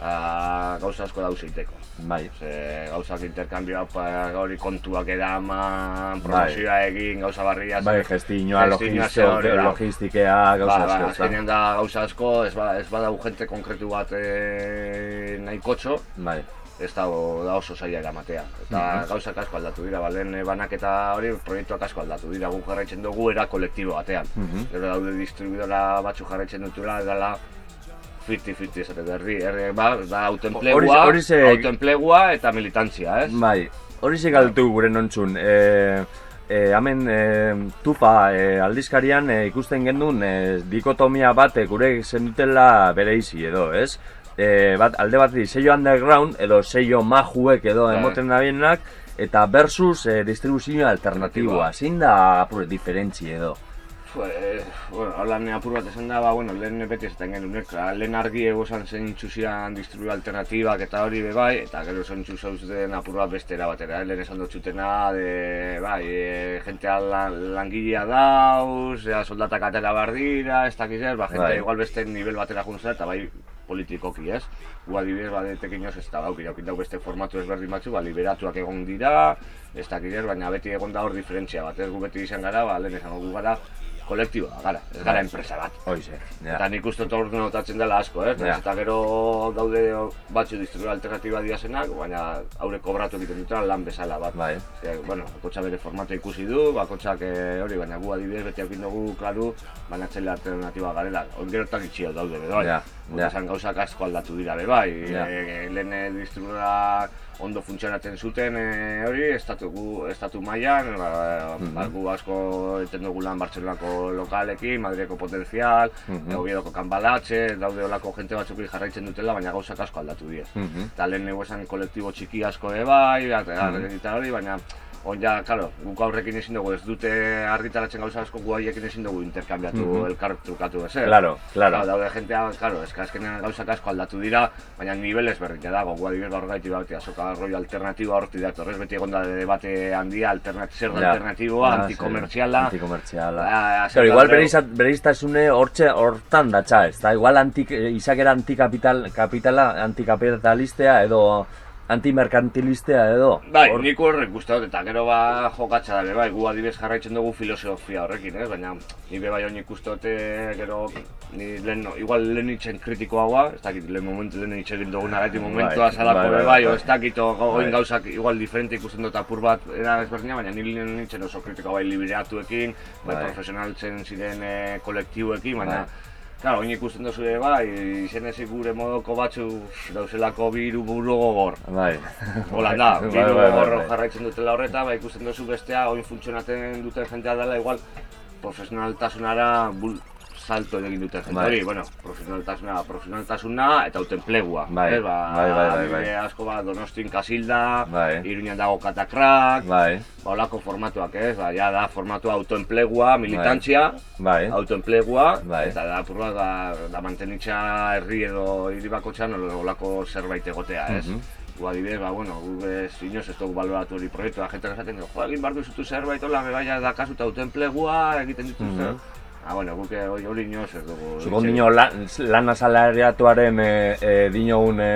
Ah, gauza asko dauz egiteko. Bai, Ze, gauzak interkambioa, pa, hori kontuak edaman, Bai. promozioa egin, gauza barria. bai, gestinoa, hori da. logistikea, gauza Ba, ba, asko, ezta? azkenean da gauza asko, ez, ba, ez badau jente konkretu bat e, nahi kotxo, Bai, ez da, da oso zaila eramatea. Eta Mhm. gauzak asko aldatu dira, ba, lehen banaketa hori proiektuak asko aldatu dira, guk jarraitzen dugu era kolektibo batean. Mhm. Gero daude distribuidora batzuk jarraitzen dutela, dela 50-50 esate herri, herri, ba, da autoenplegua, ze- autoenplegua eta militantzia, ez? Bai, hori zik galtu gure nontzun. E, e, hemen e, tupa e, aldizkarian e, ikusten gendun e, dikotomia bat e, gure zenutela bere izi edo, ez? E, bat, alde bat sello underground edo sello majuek edo Bai. emoten da bienak, eta versus e, distribuzio alternatiboa. Alternatiboa. Zein da apure diferentzi edo? Pues, bueno, holan apur bat esan da, ba, bueno, lehen beti esaten genuen, eka, lehen argi egozan zen txuzian distribu alternatibak eta hori be bai, eta gero zen txuzauzten apur bat bestera batera, eh? lehen esan dut zutena, de, bai, e, jentea lan, langilea dauz, ea, soldatak atera bar dira, ez dakiz ez, ba, jente Bai. igual beste nivel batera juntzen eta bai politikoki, ez? Gu adibidez, ba, detekin ez da dauk, iraukit dau beste formatu ezberdin batzu, ba, liberatuak egon dira, ez dakit ez, baina beti egon da hor diferentzia bat, ez? Gu beti izan gara, ba, lehen esan gu gara, kolektiboa gara, ez gara enpresa bat. Hoize, ja. Eta nik uste hor notatzen dela asko, ez? Ja. Eta gero daude batzu distribuidora alternatiba diazenak, baina haure kobratu egiten dutela lan bezala bat. Bai. Ze, bueno, bakotxa bere formato ikusi du, bakotxak eh, hori, baina gu adibidez beti haukin dugu, klaru, banatzaile alternatiba garela. Hor gero eta gitxia daude, bai. Ja, esan gauzak asko aldatu dira, be bai. E, lehen eh, distribuidora ondo funtzionatzen zuten e, hori, estatu, gu, estatu mailan, ba, Mhm. ba, gu asko eten dugu lan Bartzelonako lokalekin, Madrileko potenzial, Mhm. Oviedoko kanbalatxe, daude olako jente batzuk jarraitzen dutela, baina gauzak asko aldatu dira. Mhm. Eta lehen nego esan kolektibo txiki asko ere bai, eta Mhm. eta hori, baina on ja, claro, guk aurrekin ezin dugu, ez dute argitaratzen gauza asko gu haiekin ezin dugu interkambiatu, Mhm. elkar trukatu ezer. Claro, claro. daude jentea, claro, eska azkenean gauzak asko aldatu dira, baina nivel ezberdina dago, gu adibidez gaur gaiti bat, azoka rollo alternatiba horti dator, ez beti egon da debate handia, alternat, zer da Ja. alternatiboa, Ja, antikomertziala, Antikomertziala. Ah, Claro, igual iztasune hortxe hortan datza, ez da? Igual antik, eh, izakera antikapital, kapitala, antikapitalistea edo antimerkantilistea edo. Bai, Hor- nik horrek dut, eta gero ba jokatza da, bai, gu adibidez jarraitzen dugu filosofia horrekin, ez? Baina, ni be bai honi eh, gero, ni lehen, no, igual lehen itzen kritikoa hua, ez dakit, lehen momentu lehen itxe egin duguna, gaitik momentua Bai, salako bai, bai, bai, o bai. ez dakit, o go- Bai. gauzak igual diferente ikusten dut apur bat, era ezberdina, baina ni lehen itzen oso kritikoa bai liberatuekin, bai, Bai. profesionaltzen ziren eh, kolektiboekin, baina, Bai. Claro, oin ikusten duzu ere bai, izen ezik gure modoko batzu dauzelako biru buru gogor. Bai. Hola da, Bai, biru bai, bai, gogor bai. jarraitzen dutela horreta, ba ikusten duzu bestea, oin funtzionatzen duten jentea dela, igual profesionaltasunara bul salto egin duten jente Bai. hori, bueno, profesionaltasuna, profesionaltasuna eta autoenplegua. Bai, ez, ba, bai, bai, bai, bai. asko ba, Donostin Kasilda, Bai. Iruñan dago Katakrak, Bai, ba, olako formatuak, ez, ba, ja da formatua autoenplegua, militantzia, bai. autoenplegua, Bai. eta da apurra da, da mantenitza herri edo hiri bakotxan olako zerbait egotea, ez? Mhm. Gu adibidez, ba, bueno, gu ez inoz ez dugu baloratu hori proiektua, jentak esaten dugu, jo, egin behar duzutu zerbait, hola, me baina da kasu eta autoenplegua, egiten dituzte. Mhm. Ah, bueno, guk hori hori inoz ez dugu. Zukon hitz dino lan, lan asalariatuaren e, e, dinogun e,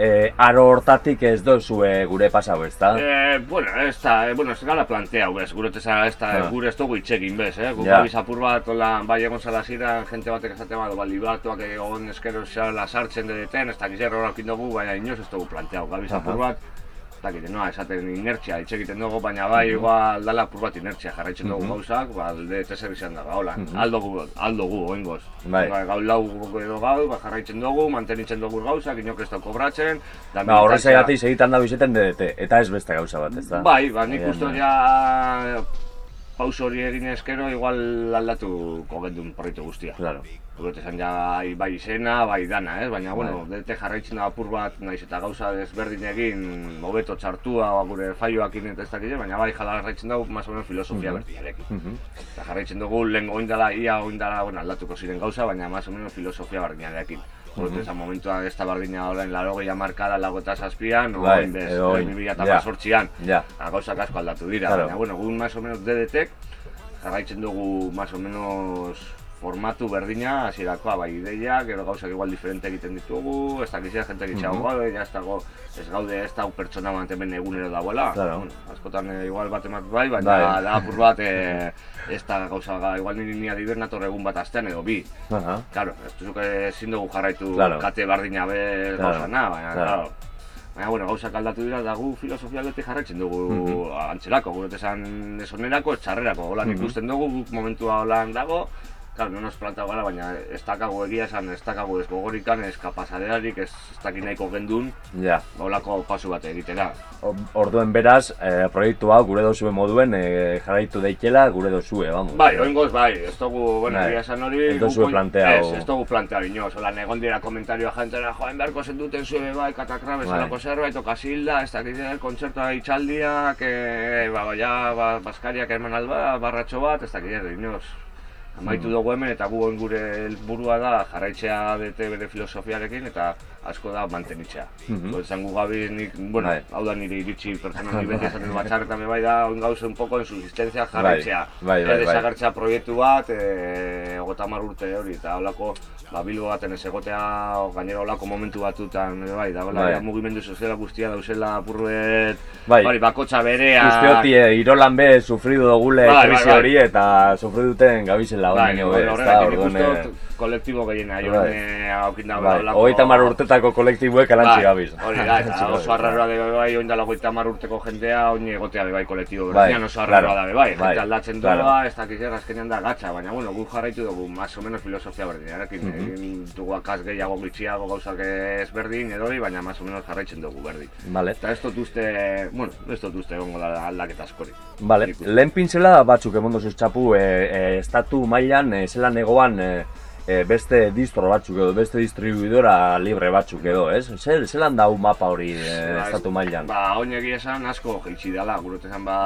e, aro hortatik ez dozu e, gure pasau, ez da? Eh, bueno, ez da, eh, bueno, ez gara planteau, bez, gure tesa, ez da, Ah. gure ez dugu itxekin, bez, eh? Guk Ja. gabiz apur bat, hola, bai egon zala zira, jente batek esate bat, bali batuak egon eskero zela sartzen dedeten, ez dakiz error dugu, baina inoz ez dugu planteau, gabiz apur Aha. bat, ez dakit, noa, esaten inertzia, hitz egiten dugu, baina bai, igual dala apur bat inertzia, jarraitzen dugu Mhm. gauzak, ba, alde teser izan da, hola, Mhm. aldogu, aldogu, oingoz. Bai. Ba, Gau lau edo gau, ba, jarraitzen dugu, mantenitzen dugu gauzak, inok ez da kobratzen, da Ba, horrez militantzia- egatik segitan da bizeten DDT, eta ez beste gauza bat, ez da? Bai, ba, nik uste bai. ja pauso hori egin eskero igual aldatuko gendun proiektu guztia. Claro. Gure esan ja bai, bai izena, bai dana, ez? Baina, bueno, Bai. dete jarraitzen da apur bat, naiz eta gauza desberdin egin, hobeto txartua, ba, gure faioakin eta ez dakile, baina bai jala jarraitzen dugu, más o menos filosofia berdinarekin. Mhm. Eta jarraitzen dugu, lehen oindala, ia oindala, bueno, aldatuko ziren gauza, baina más o menos filosofia berdinarekin. Gure Mhm. esan momentua ez da berdina orain, laro gehi amarkada, lago eta zazpian, Bai, oin bez, oin, 2008an. Ja. Gauzak asko aldatu dira, Claro. baina, bueno, gu más o menos DDTek jarraitzen dugu más o menos formatu berdina, hasierakoa bai ideiak, gero gauzak igual diferente egiten ditugu, ez dakizia jente gitxago Mhm. gaude, ja ez dago, ez gaude ez da pertsona bat hemen egunero dagoela, Claro. bueno, askotan eh, igual bat emat bai, baina Bai. da apur bat eh, ez da gauza, ga- igual niri nia dibernator egun bat astean edo bi, Aha. Claro, ez duzuk ezin dugu jarraitu Claro. kate bardina be Claro, gauza na, baina, claro. claro. Baina, bueno, gauzak aldatu dira, da gu filosofia aldetik jarraitzen dugu Mhm. antzelako, gure esan ez onerako, ez txarrerako, holan Mhm. ikusten dugu, momentua holan dago, Claro, no nos plantau gara, baina ez dakago egia esan, ez dakago ez gogorikan, ez kapasadearik, ez, ez dakin nahiko gendun, Ja. holako pasu bat egitera. Orduen beraz, eh, proiektu hau gure dozue moduen eh, jarraitu daikela gure dozue, vamos. Bai, oingoz bai, ez dugu, bueno, Bai. egia esan hori... Ez oin- planteau. Ez, ez dugu planteau inoz, hola, egon dira komentarioa jentera, joan beharko zenduten zue bai, katakra, bezalako Bai. zerbait, o kasilda, ez dakit zer, kontzertua itxaldiak, e, ba, ja, ba, baskariak eman alba, barratxo bat, ez dakit inoz. Amaitu Mm. dugu hemen eta gu oin gure helburua da jarraitzea dete bere filosofiarekin eta asko da mantenitzea. Mm Zangu gabi nik, bueno, Bai. hau da nire iritsi pertsona ni beti esaten dut batxarretan bai da, oin gauza un poco en subsistencia jarraitzea. bai, bai, bai. proiektu bat, e, ogota hamar urte hori, eta holako, ba, bilbo baten ez egotea, gainera holako momentu batutan, bai, da, hola, Bai. mugimendu soziala guztia dauzela apurret, Bai. bari, bakotxa berea, Guztioti eh, Irolan be sufridu dugule Bai, bai, krisi bai. hori eta sufridu duten gabizela bai, baino bueno, be, ez da, orduan... eh, dut kolektibo gehiena, Bai. joan eh, haukin da, Bai, holako- hogeita mar urtetako kolektibuek alantzi Bai, gabiz. Hori da, eta oso gabiz, arraroa de bai, oin dala hogeita hamar urteko jendea, oin egotea bai kolektibo Bai, berdian oso arraroa claro, da bai, bai, jente aldatzen claro. doa, ez dakiz zer, azkenean da gatza, baina bueno, guk jarraitu dugu, más o menos filosofia berdinarekin, Mhm. egin dugu akaz gehiago gitxiago gauzak ez berdin edo baina más o menos jarraitzen dugu berdin. Vale, Eta ez dut uste, bueno, ez dut uste egongo da aldaketa askorik. vale. Lehen pintzela batzuk emondu txapu e, e, estatu mailan e, zelan egoan e, e, beste distro batzuk edo, beste distribuidora libre batzuk edo, ez? Zer, zelan dau mapa hori e, Ba, estatu mailan? Ba, oin egia esan asko jaitsi dela, gure esan ba,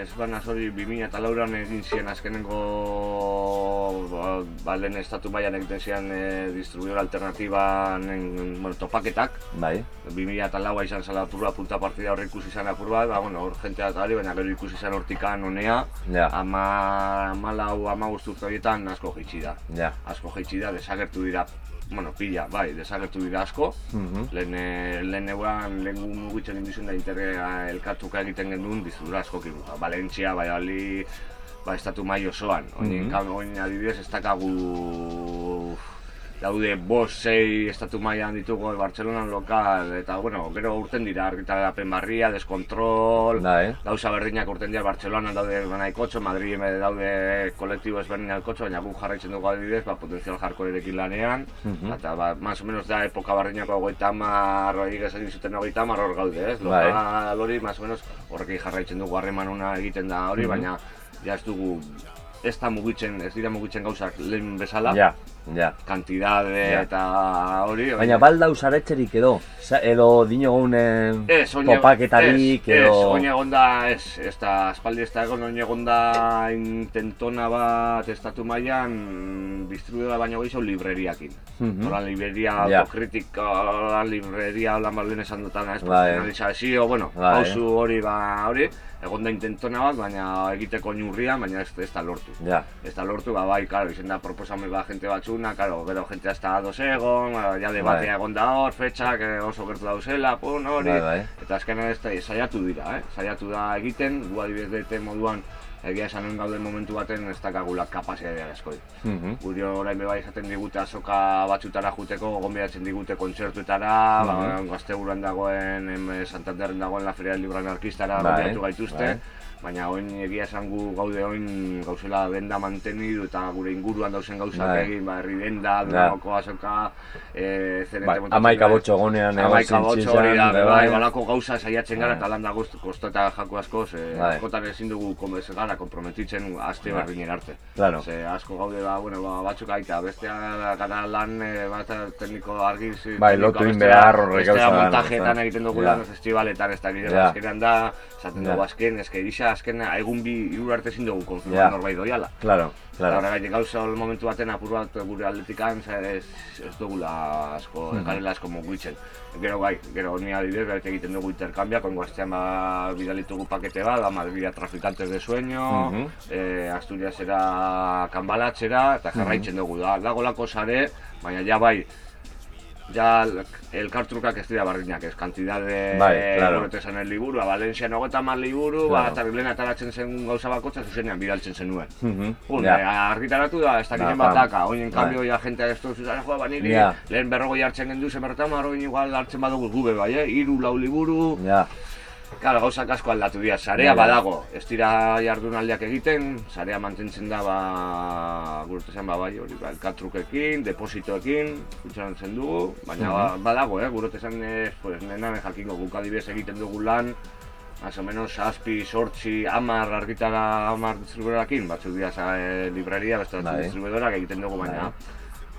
ez banaz hori 2000 eta lauran egin ziren azkenengo ba, ba, lehen estatu mailan egiten ziren e, distribuidor alternatiban bueno, topaketak, Bai, 2000 eta laua izan zela apurua punta partida horre ikusi izan apur bat, ba, bueno, hor jentea eta hori, baina gero ikusi izan hortikan honea, ja, ama, ama lau, ama guztu asko jaitsi da. ja. Asko jaitsi da, desagertu dira, bueno, pila, bai, desagertu dira asko, Mhm. Lehen, eh, lehen eguan, lehen mugitzen indizuen da interrea elkartuka egiten genuen dizudura askokin. Ba, Valentzia, Baiali, ba, estatu mai osoan. Oin, Mhm. oin adibidez, ez dakagu daude bost, sei estatu mailan ditugu Bartzelonan lokal, eta bueno, gero urten dira argitarapen barria, deskontrol, Da, eh? gauza berdinak urten dira Bartzelonan daude nahikotxo, Madrid daude kolektibo ezberdinak kotxo, baina gu jarraitzen dugu adibidez, ba, potenzial jarkorekin lanean, Mhm. eta ba, más o menos da epoka barrinako hogeita hamar, hori gezak zuten hogeita hamar hor gaude, ez? Bai. Lokal hori, más o menos, horrekin jarraitzen dugu harreman ona egiten da hori, Mhm. baina ja ez dugu, ez da mugitzen, ez dira mugitzen gauzak lehen bezala, Ja, ja. kantidade Ja. eta hori. Baina baldau saretxerik edo, Sa, edo dinogun Ez, oin topaketarik ez, edo... Ez, oin egon da, ez, ez da, aspaldi ez da egon, oin egon da intentona bat estatu mailan distribuidora baino gehiago libreriakin. Mhm. Hola, libreria Ja. autokritika, hola, libreria, hola, marlen esan dutana, ez, Bai. profesionalizazio, bueno, Bai. pausu hori, ba, hori, egon da intentona bat, baina egiteko neurria, baina ez, ez da lortu. Ja, Ez da lortu, ba, bai, karo, izen da proposamen ba, jente batzu, duzuna, karo, gero jente hasta ados egon, ba, ja debatea Bai. egon da hor, fetxak eh, oso gertu dauzela, pun, hori, eta azkenean ez da, saiatu dira, eh? saiatu da egiten, gu adibidez moduan, egia esan gauden momentu baten ez dakagula kapazitatea askoi. Mhm. Guri orain bebai izaten digute azoka batzutara juteko, gombiatzen digute kontzertuetara, ba, gazteburuan dagoen, em, Santanderren dagoen La Feria del Libro Anarkistara Bai, gonbidatu gaituzte. bai. Baina oin egia esan gu gaude oin gauzela denda mantenidu eta gure inguruan dauzen gauzak Bai. egin, ba, herri denda, Ja. Durangoko azoka, e, Bai, montatzen amaika botxo gonean Amaika botxo hori da, bai, bai, balako gauza saiatzen gara Bai. eta lan da guztu, kostata jako asko, ze Bai. askotan ezin dugu komez gara komprometitzen aste Bai. berdinen arte. Claro. Ze asko gaude ba, bueno, ba, batzuk aita, bestea gara lan, e, bat tekniko argi, Bai, lotu egin bestea- behar horrek bestea gauza montajeetan gana, egiten dugu lan, festivaletan ez da gire, da, esaten dugu azken, eske gisa azken egun bi hiru arte ezin dugu Ja. konfirmar norbait doiala. Claro, Eta claro. horregaitik gauza hor momentu baten apur bat gure aldetikan ez, ez dugula asko, Mhm. ez garela asko mugitzen. Gero bai, gero ni adibidez, bete egiten dugu interkambia, kongo astean ba bidalitugu pakete bat, da Madrid traficantes de sueño, Mhm. eh, Asturiasera kanbalatzera, eta jarraitzen dugu da. Dagolako sare, baina ja bai, ja elkartrukak ez dira bardinak, ez kantidade Bai, claro. gure esan el liburu, ba, Valencian hogeta mar liburu, Claro. ba, eta lehen ataratzen zen gauza bakotza zuzenean bidaltzen zenuen. Mhm. Un, Ja. eh, argitaratu da, ez dakinen Ba, bataka, oin en bai. cambio ja jentea ez dut zuzara joa, baniri, Ja. lehen berrogoi hartzen gendu zen bertamar, oin igual hartzen badugu gube bai, eh? Iru, lau liburu, Ja. Claro, gauzak asko aldatu dira, sarea badago, ez dira jardunaldiak egiten, sarea mantentzen da, ba, gurtu zen, ba, bai, hori, ba, elkartrukekin, depositoekin, funtzionatzen dugu, baina ba, badago, eh, gurtu zen, eh, pues, nena jakingo guk adibidez egiten dugu lan, más o menos, zazpi, sortzi, amar argitara, amar distribuidorakin, batzuk dira za, eh, libreria, beste batzuk Bai. distribuidorak egiten dugu, baina,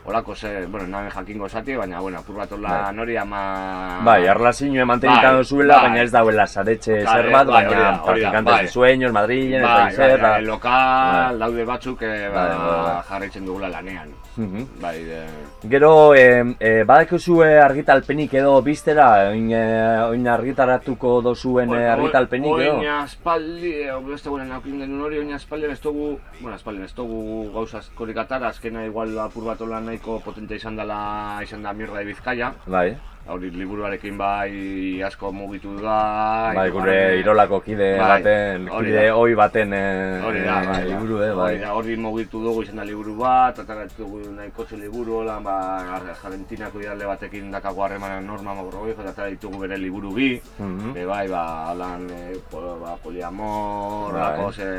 Olako ze, bueno, nahi jakingo zati, baina, bueno, apur bat hola Bai. nori ama... Bai, arlazinue mantenita Bai, duzuela, bai. baina ez dauela saretxe Bai, zer bat, bai, baina traficantes bai. de sueños, Madrilen, Bai, da bai, bai, lokal Bai. daude batzuk eh, ba, jarraitzen dugula lanean. Mhm. Bai, de... Gero, eh, eh, badakizue argitalpenik edo biztera, oin, eh, oin argitaratuko dozuen eh, argitalpenik edo? Oin aspaldi, eh, beste guren aukin genuen hori, oin aspaldi ez dugu, bueno, aspaldi ez dugu gauza askorik atara, azkena igual apur bat hola nahiko potente izan dela, izan da mirra de Bizkaia. Bai, Hori liburuarekin bai asko mugitu da. bai, gure irolako kide Bai, baten, kide da. oi baten eh, Hori da, eh, bai, da. liburu, eh, bai. Hori mugitu dugu izan da liburu bat, ataratu dugu nahikotxe liburu, hola, ba, Argentinako idalde batekin dakago harremanan norma maborrogoi, eta ditugu bere liburu bi, Mhm. Be bai, ba, alan, e, po, ba, poliamor, Bai. alako ze,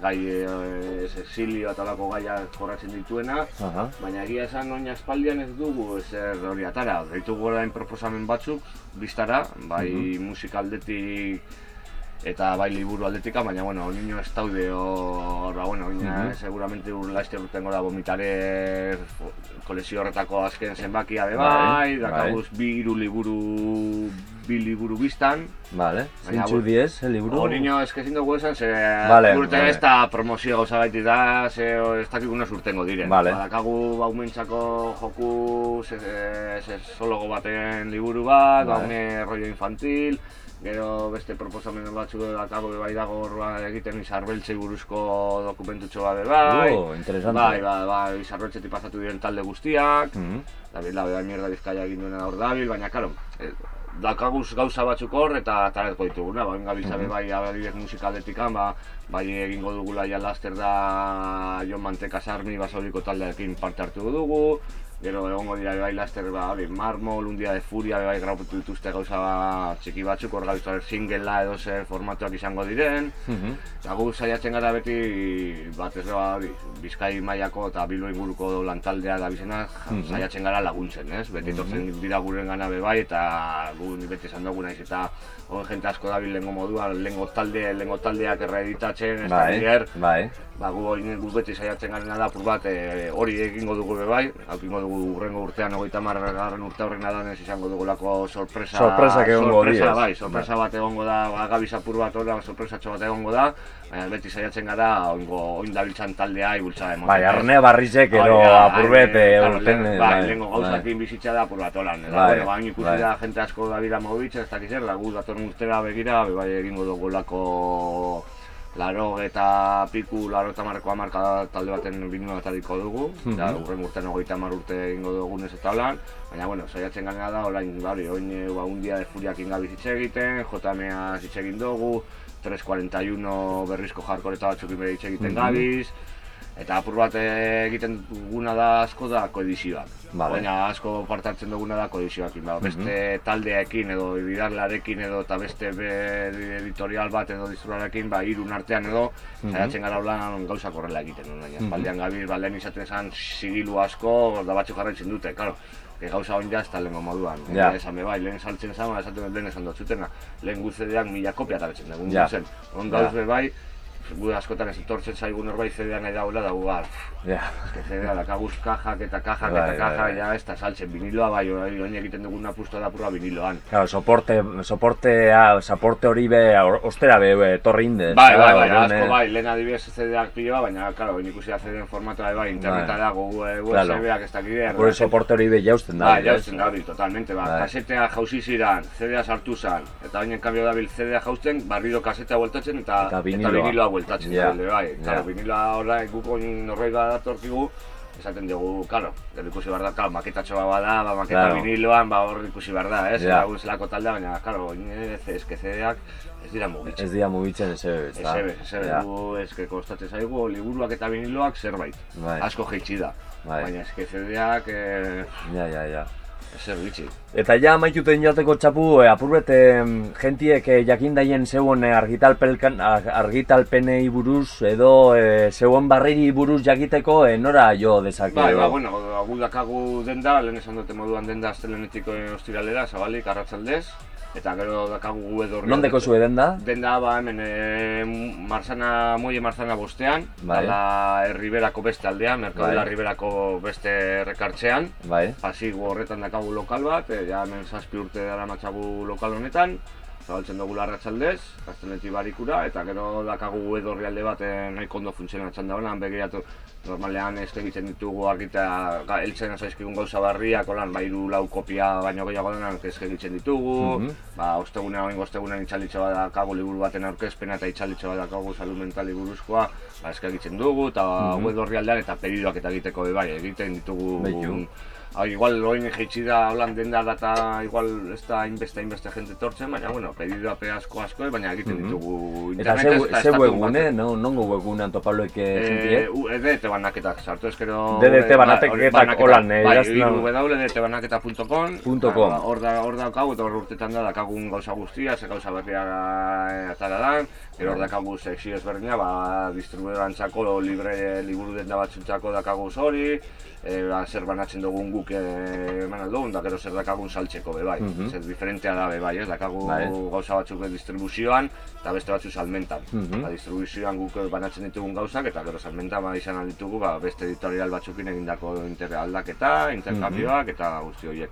gai, e, sexilio eta alako gaiak jorratzen dituena, Aha. baina egia esan oin aspaldian ez dugu ezer hori atara, ditugu orain proposamen batzuk, biztara, bai Mhm. musika aldetik eta bai liburu aldetika, baina bueno, niño ez daude hor, ba, bueno, oina, Mhm. seguramente ur laizte urtengo da vomitare fo- kolezio horretako azken zenbakia be Bai, bai, bai. dakaguz bi hiru liburu, bi liburu biztan, Vale, zintxu diez, el liburu? Horiño ez que ezin dugu esan, ze Vale, urte vale. ez da promozio gaitik da, ze ez dakikuna urtengo diren. Vale. Badakagu baumentzako joku, ze, ze sologo baten liburu bat, Vale. baume rollo infantil, gero beste proposamen batzuk dakago bai dago ba, egiten izarbeltzei buruzko dokumentutxo bat bai. Oh, interesante. Bai, bai, bai, izarbeltzetik pasatu diren talde guztiak. Mhm. Dabil, da, bai, mierda bizkaia egin duena hor dabil, baina, karo, eh, dakaguz gauza batzuk hor eta taretko dituguna, ba, gabiltza be bai, adibidez musikaldetikan, ba, bai egingo dugula ja laster da Jon Manteka Sarmi basauriko taldeekin parte hartu dugu, gero egongo dira bai laster ba, hori, Marmol, un dia de furia, bai grabatu dituzte gauza ba, txiki batzuk, hor gabiltza singlea edo zer formatuak izango diren, Mhm. Eta gu saiatzen gara beti, batez ba, hori, Bizkai mailako eta Bilbo inguruko lantaldea da bizena, Mhm. saiatzen gara laguntzen, ez? Beti etortzen dira guren gana be bai, eta gu beti esan dugu naiz, eta hori jente asko dabil lengo modua, lengo talde, lengo taldeak erreditatzen, ez Bai, bai. Ba, gu, oin, gu beti saiatzen garena da, apur bat, e, hori egingo dugu be bai, haukingo dugu urrengo urtean, hogeita margarren urte horren adanez izango dugulako sorpresa, Sorpresak egongo sorpresa, bai, sorpresa bat egongo da, ba, gabiz apur bat hori, sorpresatxo bat egongo da, baina beti saiatzen gara, oingo, oin dabiltzan taldea ibultza emoten. Bai, ez? arnea barrizek Hori edo da, apurbet bai, eh, claro, urten. Bai, lehengo gauzakin bai. bizitza da apur bat holan. Bai, bueno, bain ikusi bai. da jente asko da bila mobitzen, ez dakiz zer, da gu datorren urtera begira, be bai egingo dugulako laro eta piku, laro eta marko amarka talde baten binua atariko dugu, Mhm. da, urren urtean hogeita hamar urte ingo dugunez eta holan, baina, bueno, saiatzen ganea da, olain, bari, oin, eh, ba, un dia de furiak ingabiz hitz egiten, JMA hitz egin dugu, 341 berrizko jarkoreta batzuk bere hitz egiten Mhm. gabiz, eta apur bat egiten duguna da asko da koedizioak. Vale. Baina asko parte hartzen duguna da koedizioakin, ba, beste taldeekin edo bidarlarekin edo eta beste be, editorial bat edo dizurarekin, ba, irun artean edo, Mhm. saiatzen gara holan gauzak horrela egiten. Baina, espaldian gabil, ba, lehen izaten esan sigilu asko, da batzuk jarraitzen dute, claro. Que gauza hon ja ez da lehenko moduan. Ja. Esan be bai, lehen saltzen zama, esaten lehen esan dut zutena. Lehen guzedeak mila kopia tabetzen dugu. Ja. Zen. On Ja. gauz be bai, gu askotan ez etortzen zaigu norbait zedea nahi daula da gugar. Ja. Que zedea dakaguz kajak eta kajak Bai, eta kajak, bai, bai. ja ez da saltzen. Viniloa bai, oi- oin egiten duguna pusto da purra viniloan. Claro, soporte, soportea, soporte hori be, ostera be, be torri indez. Bai, bai, bai, orduan, asko eh, bai, lehen adibidez CD-ak piloa, baina, claro, nik ikusi da CD-en formatoa bai, interneta Bai. dago, USB-ak Claro. ez dakide. Gure soporte hori be jausten da. Bai, ez? jausten gabi, totalmente, ba, Bai. kasetea jauzi ziran, CD-a sartu zan, eta baina kanbio dabil CD-a jausten, barriro kasetea bueltatzen eta, Eta eta viniloa. Bueltatzen. Ja. dabil, bai, Ja. claro, viniloa horra guk norbait esaten dugu, claro, gero ikusi behar da, claro, maketatxo bat bada, ba, maketa Claro. viniloan, ba, hor ikusi behar da, ez? Yeah. zelako taldea, baina, claro, oin ez, eske CD-ak ez dira mugitzen. Ez dira mugitzen ez ebe, ez da? Ez ebe, ez ebe, Ja. gu eske kostatzen zaigu, liburuak eta viniloak zerbait. Bai. Asko jeitsi da. Bai. Baina eske CD-ak, eh, Ja, ja, ja. Zer bitxi. Eta ja amaituten jateko txapu, eh, apurbet eh, jentiek eh, jakindaien zeuen eh, argitalpelkan, ar- argitalpenei buruz edo eh, zeuen barriri buruz jakiteko eh, nora jo dezake. Bai, ba, bueno, gu dakagu denda, lehen esan dute moduan denda astelenetik eh, ostiralera, zabalik, arratzaldez, eta gero dakagu gu edo Nondeko zue denda? Denda, ba, hemen, e, Marzana, Moie Marzana bostean, Bai. dala Herriberako beste aldean, Merkadela Bai. Herriberako beste rekartzean, Bai. pasigu horretan dakagu lokal bat, e, ja hemen zazpi urte dara matzagu lokal honetan, zabaltzen dugu larratzaldez, Kastelenetik barikura, eta gero dakagu edo alde bat e, nahiko ondo funtzionatzen da honan, begiratu normalean ez egiten ditugu argita heltzen zaizkigun gauza barriak, holan, ba, hiru lau kopia baino gehiago denan ez egiten ditugu, Mhm. ba, ostegunean, oingo ostegunean itxalitxe bat dakagu liburu baten aurkezpena eta itxalitxe bat dakagu salud mental buruzkoa, ba, egiten dugu, eta Mhm. web orrialdean eta pedidoak eta egiteko bai, egiten ditugu Beitu. Ah, igual oin jeitsi da holan denda da eta igual ez da hainbeste hainbeste jente tortzen, baina bueno, pedidoa pe asko asko, baina egiten Mhm. ditugu Eta ze, ez da ze estatu webgune, bat. no, nongo webgunean topabloek Eh, jentiek? EDT banaketak sartu ezkero DDT banaketak holan, eh, bai, idazten da. www.ddtbanaketa.com Punto com. Ba, Hor da, hor daukagu eta hor urtetan da dakagun gauza guztia, ze gauza berria atara dan, gero hor dakagu sekzio ezberdina, ba, distribuerantzako libre liburu denda batzuntzako dakagu hori, e, ba, zer banatzen dugun guk e, eman aldugun, da gero zer dakagun saltzeko be bai, Mhm. zer diferentea da be bai, ez, dakagu Bai. gauza batzuk distribuzioan, eta beste batzu salmentan. Mhm. Ba, distribuzioan guk eh, banatzen ditugun gauzak, eta gero salmentan ba, izan alditugu, ba, beste editorial batzukin egindako inter aldaketa, interkambioak, eta guzti horiek.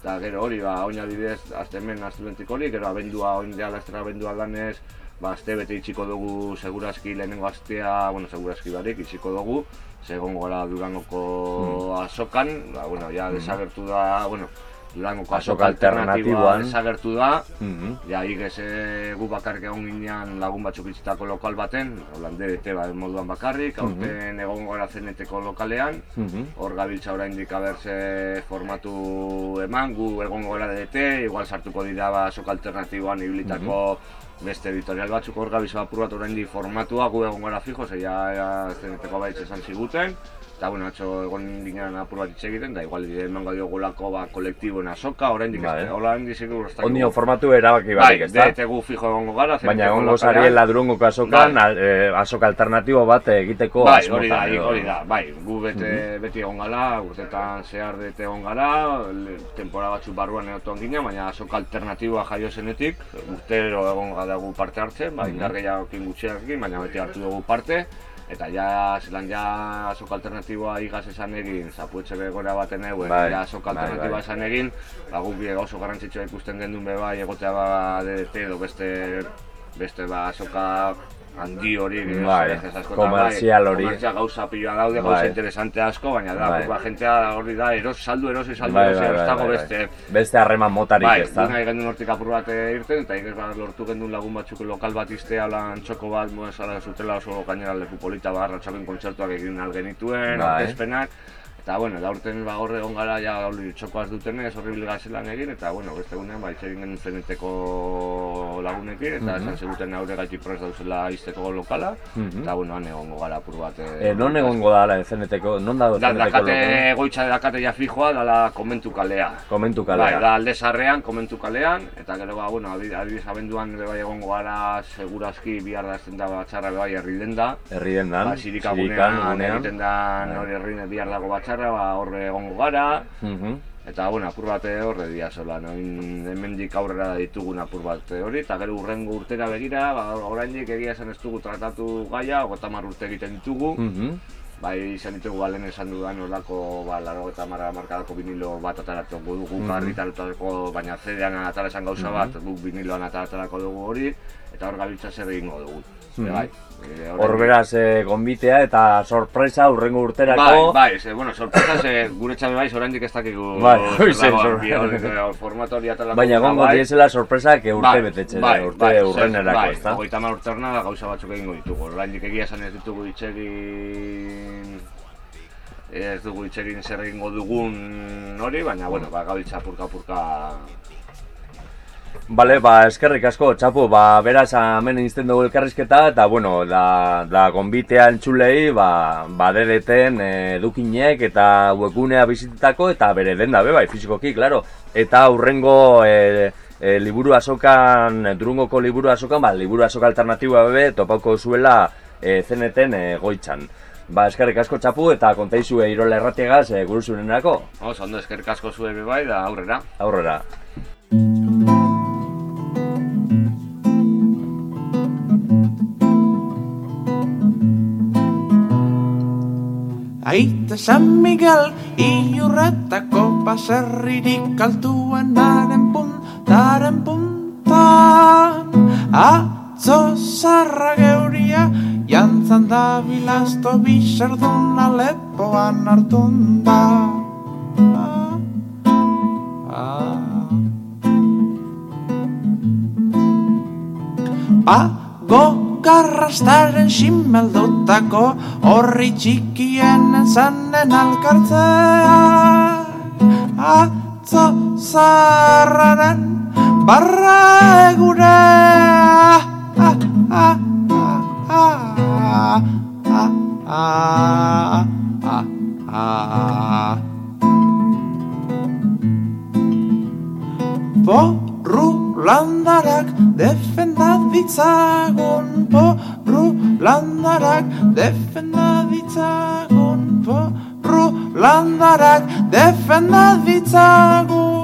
Eta gero hori, ba, oin adibidez, azte hemen astulentik hori, gero abendua, oin dela estera abendua aldanez, ba, azte bete itxiko dugu segurazki lehenengo astea, bueno, segurazki barik itxiko dugu, segon gora Durangoko azokan, ba, bueno, ja desagertu da, bueno, Durangoko Azoka azoka alternatiboa alternatiboan. desagertu da, Mhm. Ja, igez e, gu bakarrik egon ginean lagun batzuk itzitako lokal baten, holan DDT ba, moduan bakarrik, aurten egon gara zeneteko lokalean, Mhm. hor gabiltza oraindik abertze formatu eman, gu egon gara DDT, igual sartuko dira ba, sok alternatiboan ibilitako beste editorial batzuk hor gabiltza apur bat oraindik formatua, gu egon gara fijo, ze ja, ja zeneteko baitz esan ziguten, eta bueno, atzo egon ginean apur bat hitz egiten, da igual emango diogulako ba, kolektiboen azoka, oraindik Bai. ez, oraindik zigur ez Ondio formatu erabaki barik, Bai, ez da? DT gu fijo egongo gara, Baina egongo lokalean. zariela Durungoko azokan, Bai. eh, azoka alternatibo bat egiteko Bai, hori da, hori da, bai, gu bete, beti egon gara, urtetan zehar bete egon gara, le- tempora batzuk barruan egotuan ginen, baina azoka alternatiboa jaio zenetik, urtero egon gara gu parte hartzen, bai, indar gehiagokin gutxiarekin, baina beti hartu dugu parte, eta ja, zelan ja azoka alternatiboa igaz esan egin, zapuetxe begora baten eguen, Bai, ja azoka bai, alternatiboa bai. esan egin, ba, guk oso garrantzitsua ikusten gendun be bai, egotea ba DDT edo beste, beste ba azoka handi hori, bai, komerzial hori. Komerzial gauza pila daude, bai. gauza interesante asko, baina da, bai. jentea hori da, eros, saldu erosi, saldu bai, erosi, bai, bai, bai, beste... Beste harreman motarik bai, ez da. Bai, gendun hortik apur bat irten, eta ikes bat lortu gendun lagun batzuk lokal bat iztea, lan txoko bat, moa zara zutela oso gainera leku polita barra, txapen kontzertuak egin algenituen, bai. Eta, bueno, da urten ba, horre egon gara, ja, hori txokoaz duten ez, horri bilgazelan egin, eta, bueno, beste gunean, ba, itxegin genuen zeneteko lagunekin, eta mm -hmm. esan seguten haure gaiti prez dauzela izteko lokala, mm -hmm. eta, bueno, han egongo gara apur bat. E, e, non egongo da, la, zeneteko, non da zeneteko da, dakate, lokala? Goitza dakate ja fijoa, dala komentu kalea. Komentu kalea. Bai, da alde sarrean, komentu kalean, eta gero, ba, bueno, adibidez abenduan bai egongo gara, segurazki, bihar da ezten da, batxarra, bai, herri denda. Herri dendan, ba, sirika gunean, egiten da, bai. hori herri bihar dago batxarra, txarra, ba, horre egongo gara. Mm Eta, bueno, apur bate horre dia zola, no? hemendik aurrera ditugun apur bate hori, eta gero urrengo urtera begira, ba, oraindik egia esan ez dugu tratatu gaia, gotamar urte egiten ditugu. Mm Bai, izan ditugu balen esan dudan horlako, ba, laro eta marra markadako vinilo bat ataratu dugu, mm -hmm. baina zedean atara esan gauza bat, mm -hmm. viniloan ataratarako dugu hori, eta hor gabiltza zer egingo dugu. Mm -hmm. bai. Eh, Hor beraz, eh, gonbitea eta sorpresa urrengo urterako... Bai, bai, ze, bueno, sorpresa ze, gure txabe bai, oraindik ez dakigu... Bai, bai, bai, bai, Baina gongo bai. diesela sorpresa que urte bai, betetxe, bai, urte bai, urrenerako, bai, ez da? Goita ma urte horna gauza batzuk egingo ditugu, oraindik egia esan ez ditugu itxegin... Ez dugu itxegin zer egingo dugun hori, baina, bueno, ba, gabiltza purka-purka Bale, ba, eskerrik asko, txapu, ba, beraz, hemen inzten dugu elkarrizketa, eta, bueno, da, da, gonbitea entzulei, ba, ba, dedeten edukinek eta webgunea bizitetako, eta bere den da, bai, fizikoki, klaro. Eta hurrengo e, e, liburu azokan, durungoko liburu azokan, ba, liburu azok alternatiba bebe, topauko zuela e, zeneten e, goitzan. Ba, eskerrik asko txapu eta kontaizu irola erratiegaz e, guru zurenerako. Oso, ondo, eskerrik asko zuen bai, da aurrera. Aurrera. Aita San Miguel iurretako baserririk altuenaren puntaren puntan Atzo zarra geuria jantzan da bilazto bisardun alepoan hartun da Pago garrastaren simeldutako horri txikien zanen alkartzea. Atzo zarraren barra egure Borru landarak defenda ditzagun porru landarak defenda ditzagun porru landarak defenda ditzagun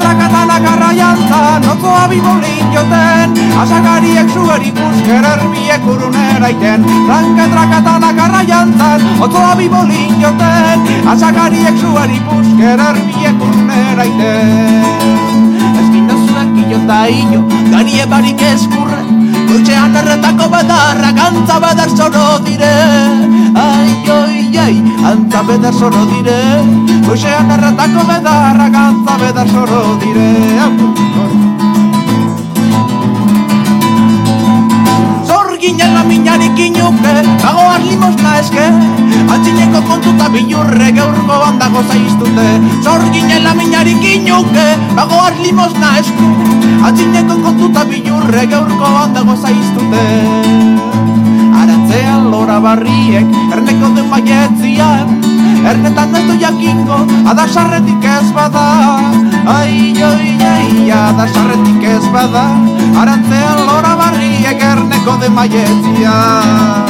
traka eta lakarra jantzan, noko abibolin joten. Asagariek zueri busker erbiek urunera iten. Tranka traka eta lakarra jantzan, noko abibolin joten. Asagariek zueri busker erbiek urunera iten. Io taio, gari e barik eskurre Goitzean erretako bedarra, gantza bedar zoro dire. Ai, oi, ai, antza bedar zoro dire. Goitzean erretako bedarra, gantza bedar zoro dire Zorginen la miñarik inuke, bago arlimosna eske Atzineko kontuta bilurre geurko bandago zaiztute Zorginen la miñarik inuke, bago arlimosna eske Atzineko kontuta bilurre geurko handago zaiztute Arantzean lora barriek erneko den baietzian Ernetan ez du jakingo adasarretik ez bada. Ai, oi, ai, adasarretik ez bada. Arantzean lora barriek erneko den baietzian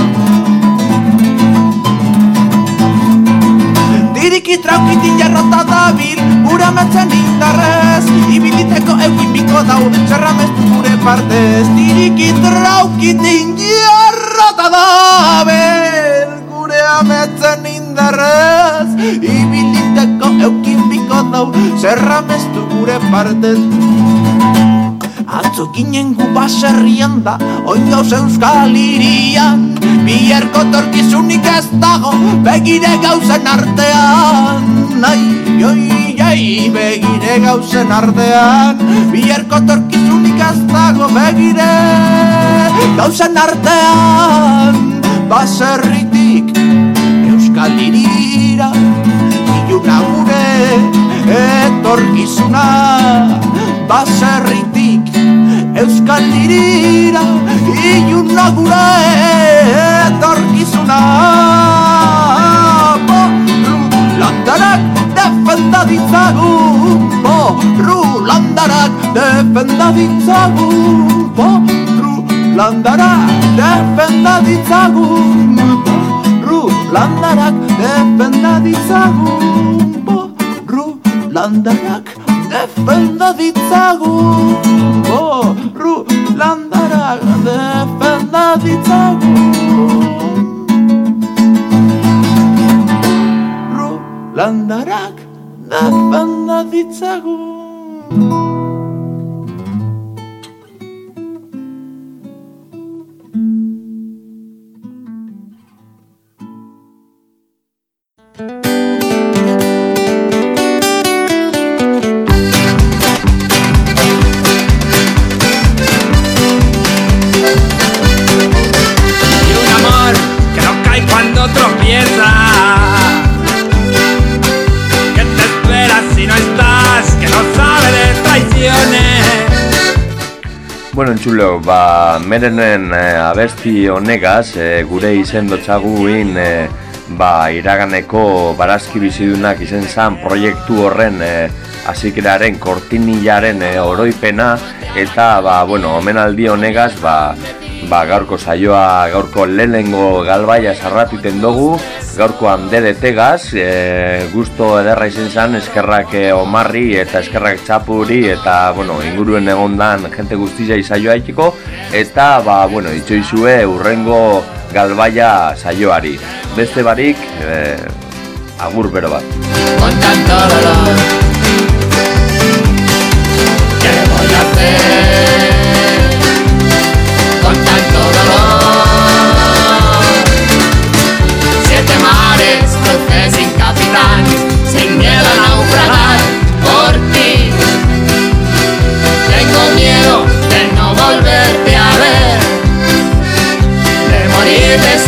Diriki traukitin jarrota dabil Gura metzen indarrez. Ibiliteko eukin biko dau Zerra mestu gure partez. Diriki traukitin jarrota dabil Gure ametzen indarrez Ibiliteko eukin biko dau Zerra mestu gure partez Atzo ginen gu baserrian da Oin gauz euskal irian Bierko torkizunik ez dago Begire gauzen artean. Ai, oi, ai, begire gauzen artean. Bierko torkizunik ez dago Begire gauzen artean. Baserritik euskal irira Iluna gure etorkizuna Baserritik euskal irira Iluna gure etorkizuna. Borru landarak defenda ditzagun Borru landarak defenda ditzagun Borru landarak defenda ditzagun Borru landarak defenda ditzagun Borru landarak defenda ditzagun Borru landarak defenda ditzagun. Ru landarak defenda ditzagun ba, merenen eh, abesti honegaz, eh, gure izen dotxaguin, eh, ba, iraganeko barazki bizidunak izen zan proiektu horren eh, azikiraren kortinilaren eh, oroipena, eta, ba, bueno, omenaldi honegaz, ba, ba, gaurko saioa, gaurko lehenengo galbaia sarratuten dugu, gaurkoan DDT-gaz, e, gusto ederra izen zan, eskerrak e, omarri eta eskerrak txapuri eta, bueno, inguruen egondan jente guztia izaioa itxiko, eta, ba, bueno, itxoizue urrengo galbaia saioari. Beste barik, e, agur bero bat. ¿qué voy a hacer?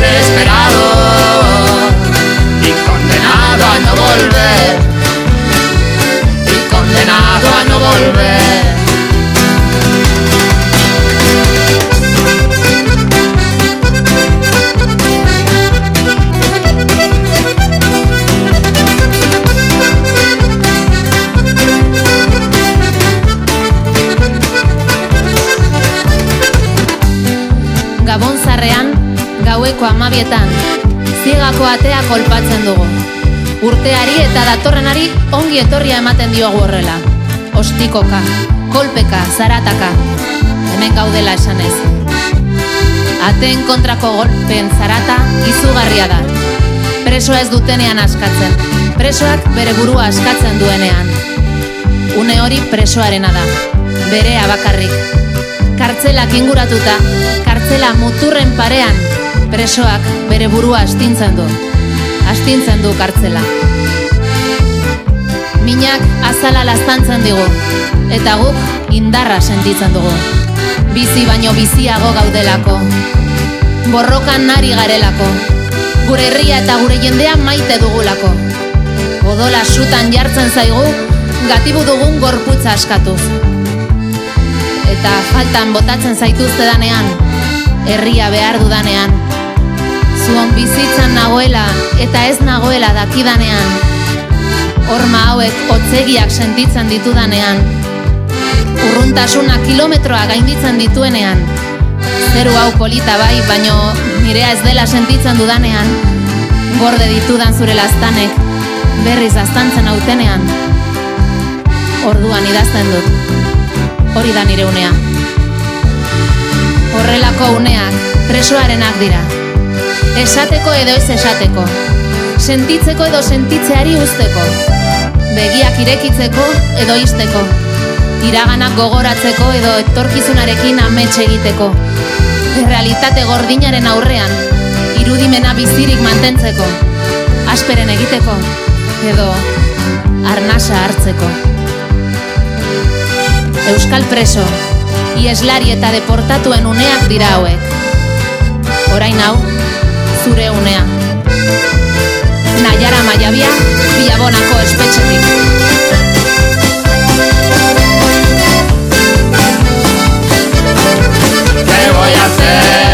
Desesperado y condenado a no volver, y condenado a no volver. Ongi etorria ematen diogu horrela. Ostikoka, kolpeka, zarataka, hemen gaudela esanez. Aten kontrako golpen zarata izugarria da. Presoa ez dutenean askatzen, presoak bere burua askatzen duenean. Une hori presoarena da, berea bakarrik. Kartzelak inguratuta, kartzela muturren parean, presoak bere burua astintzen du. Astintzen du kartzela. Minak azala laztantzen digu, eta guk indarra sentitzen dugu. Bizi baino biziago gaudelako. Borrokan nari garelako. Gure herria eta gure jendea maite dugulako. Odola sutan jartzen zaigu, gatibu dugun gorputza askatuz eta faltan botatzen zaituzte danean, herria behar dudanean. Zuon bizitzan nagoela eta ez nagoela dakidanean, horma hauek otzegiak sentitzen ditudanean, urruntasuna kilometroa gainditzen dituenean, zeru hau polita bai, baino nirea ez dela sentitzen dudanean, gorde ditudan zure lastanek, berriz aztantzen autenean, orduan idazten dut hori da nire unea. Horrelako uneak presoarenak dira. Esateko edo ez esateko. Sentitzeko edo sentitzeari usteko. begiak irekitzeko edo isteko, iraganak gogoratzeko edo etorkizunarekin amets egiteko, errealitate gordinaren aurrean, irudimena bizirik mantentzeko, asperen egiteko edo arnasa hartzeko. Euskal preso, ieslari eta deportatuen uneak dira hauek. Orain hau, zure unea. bailara maiabia, bilabonako espetxetik. voy a hacer?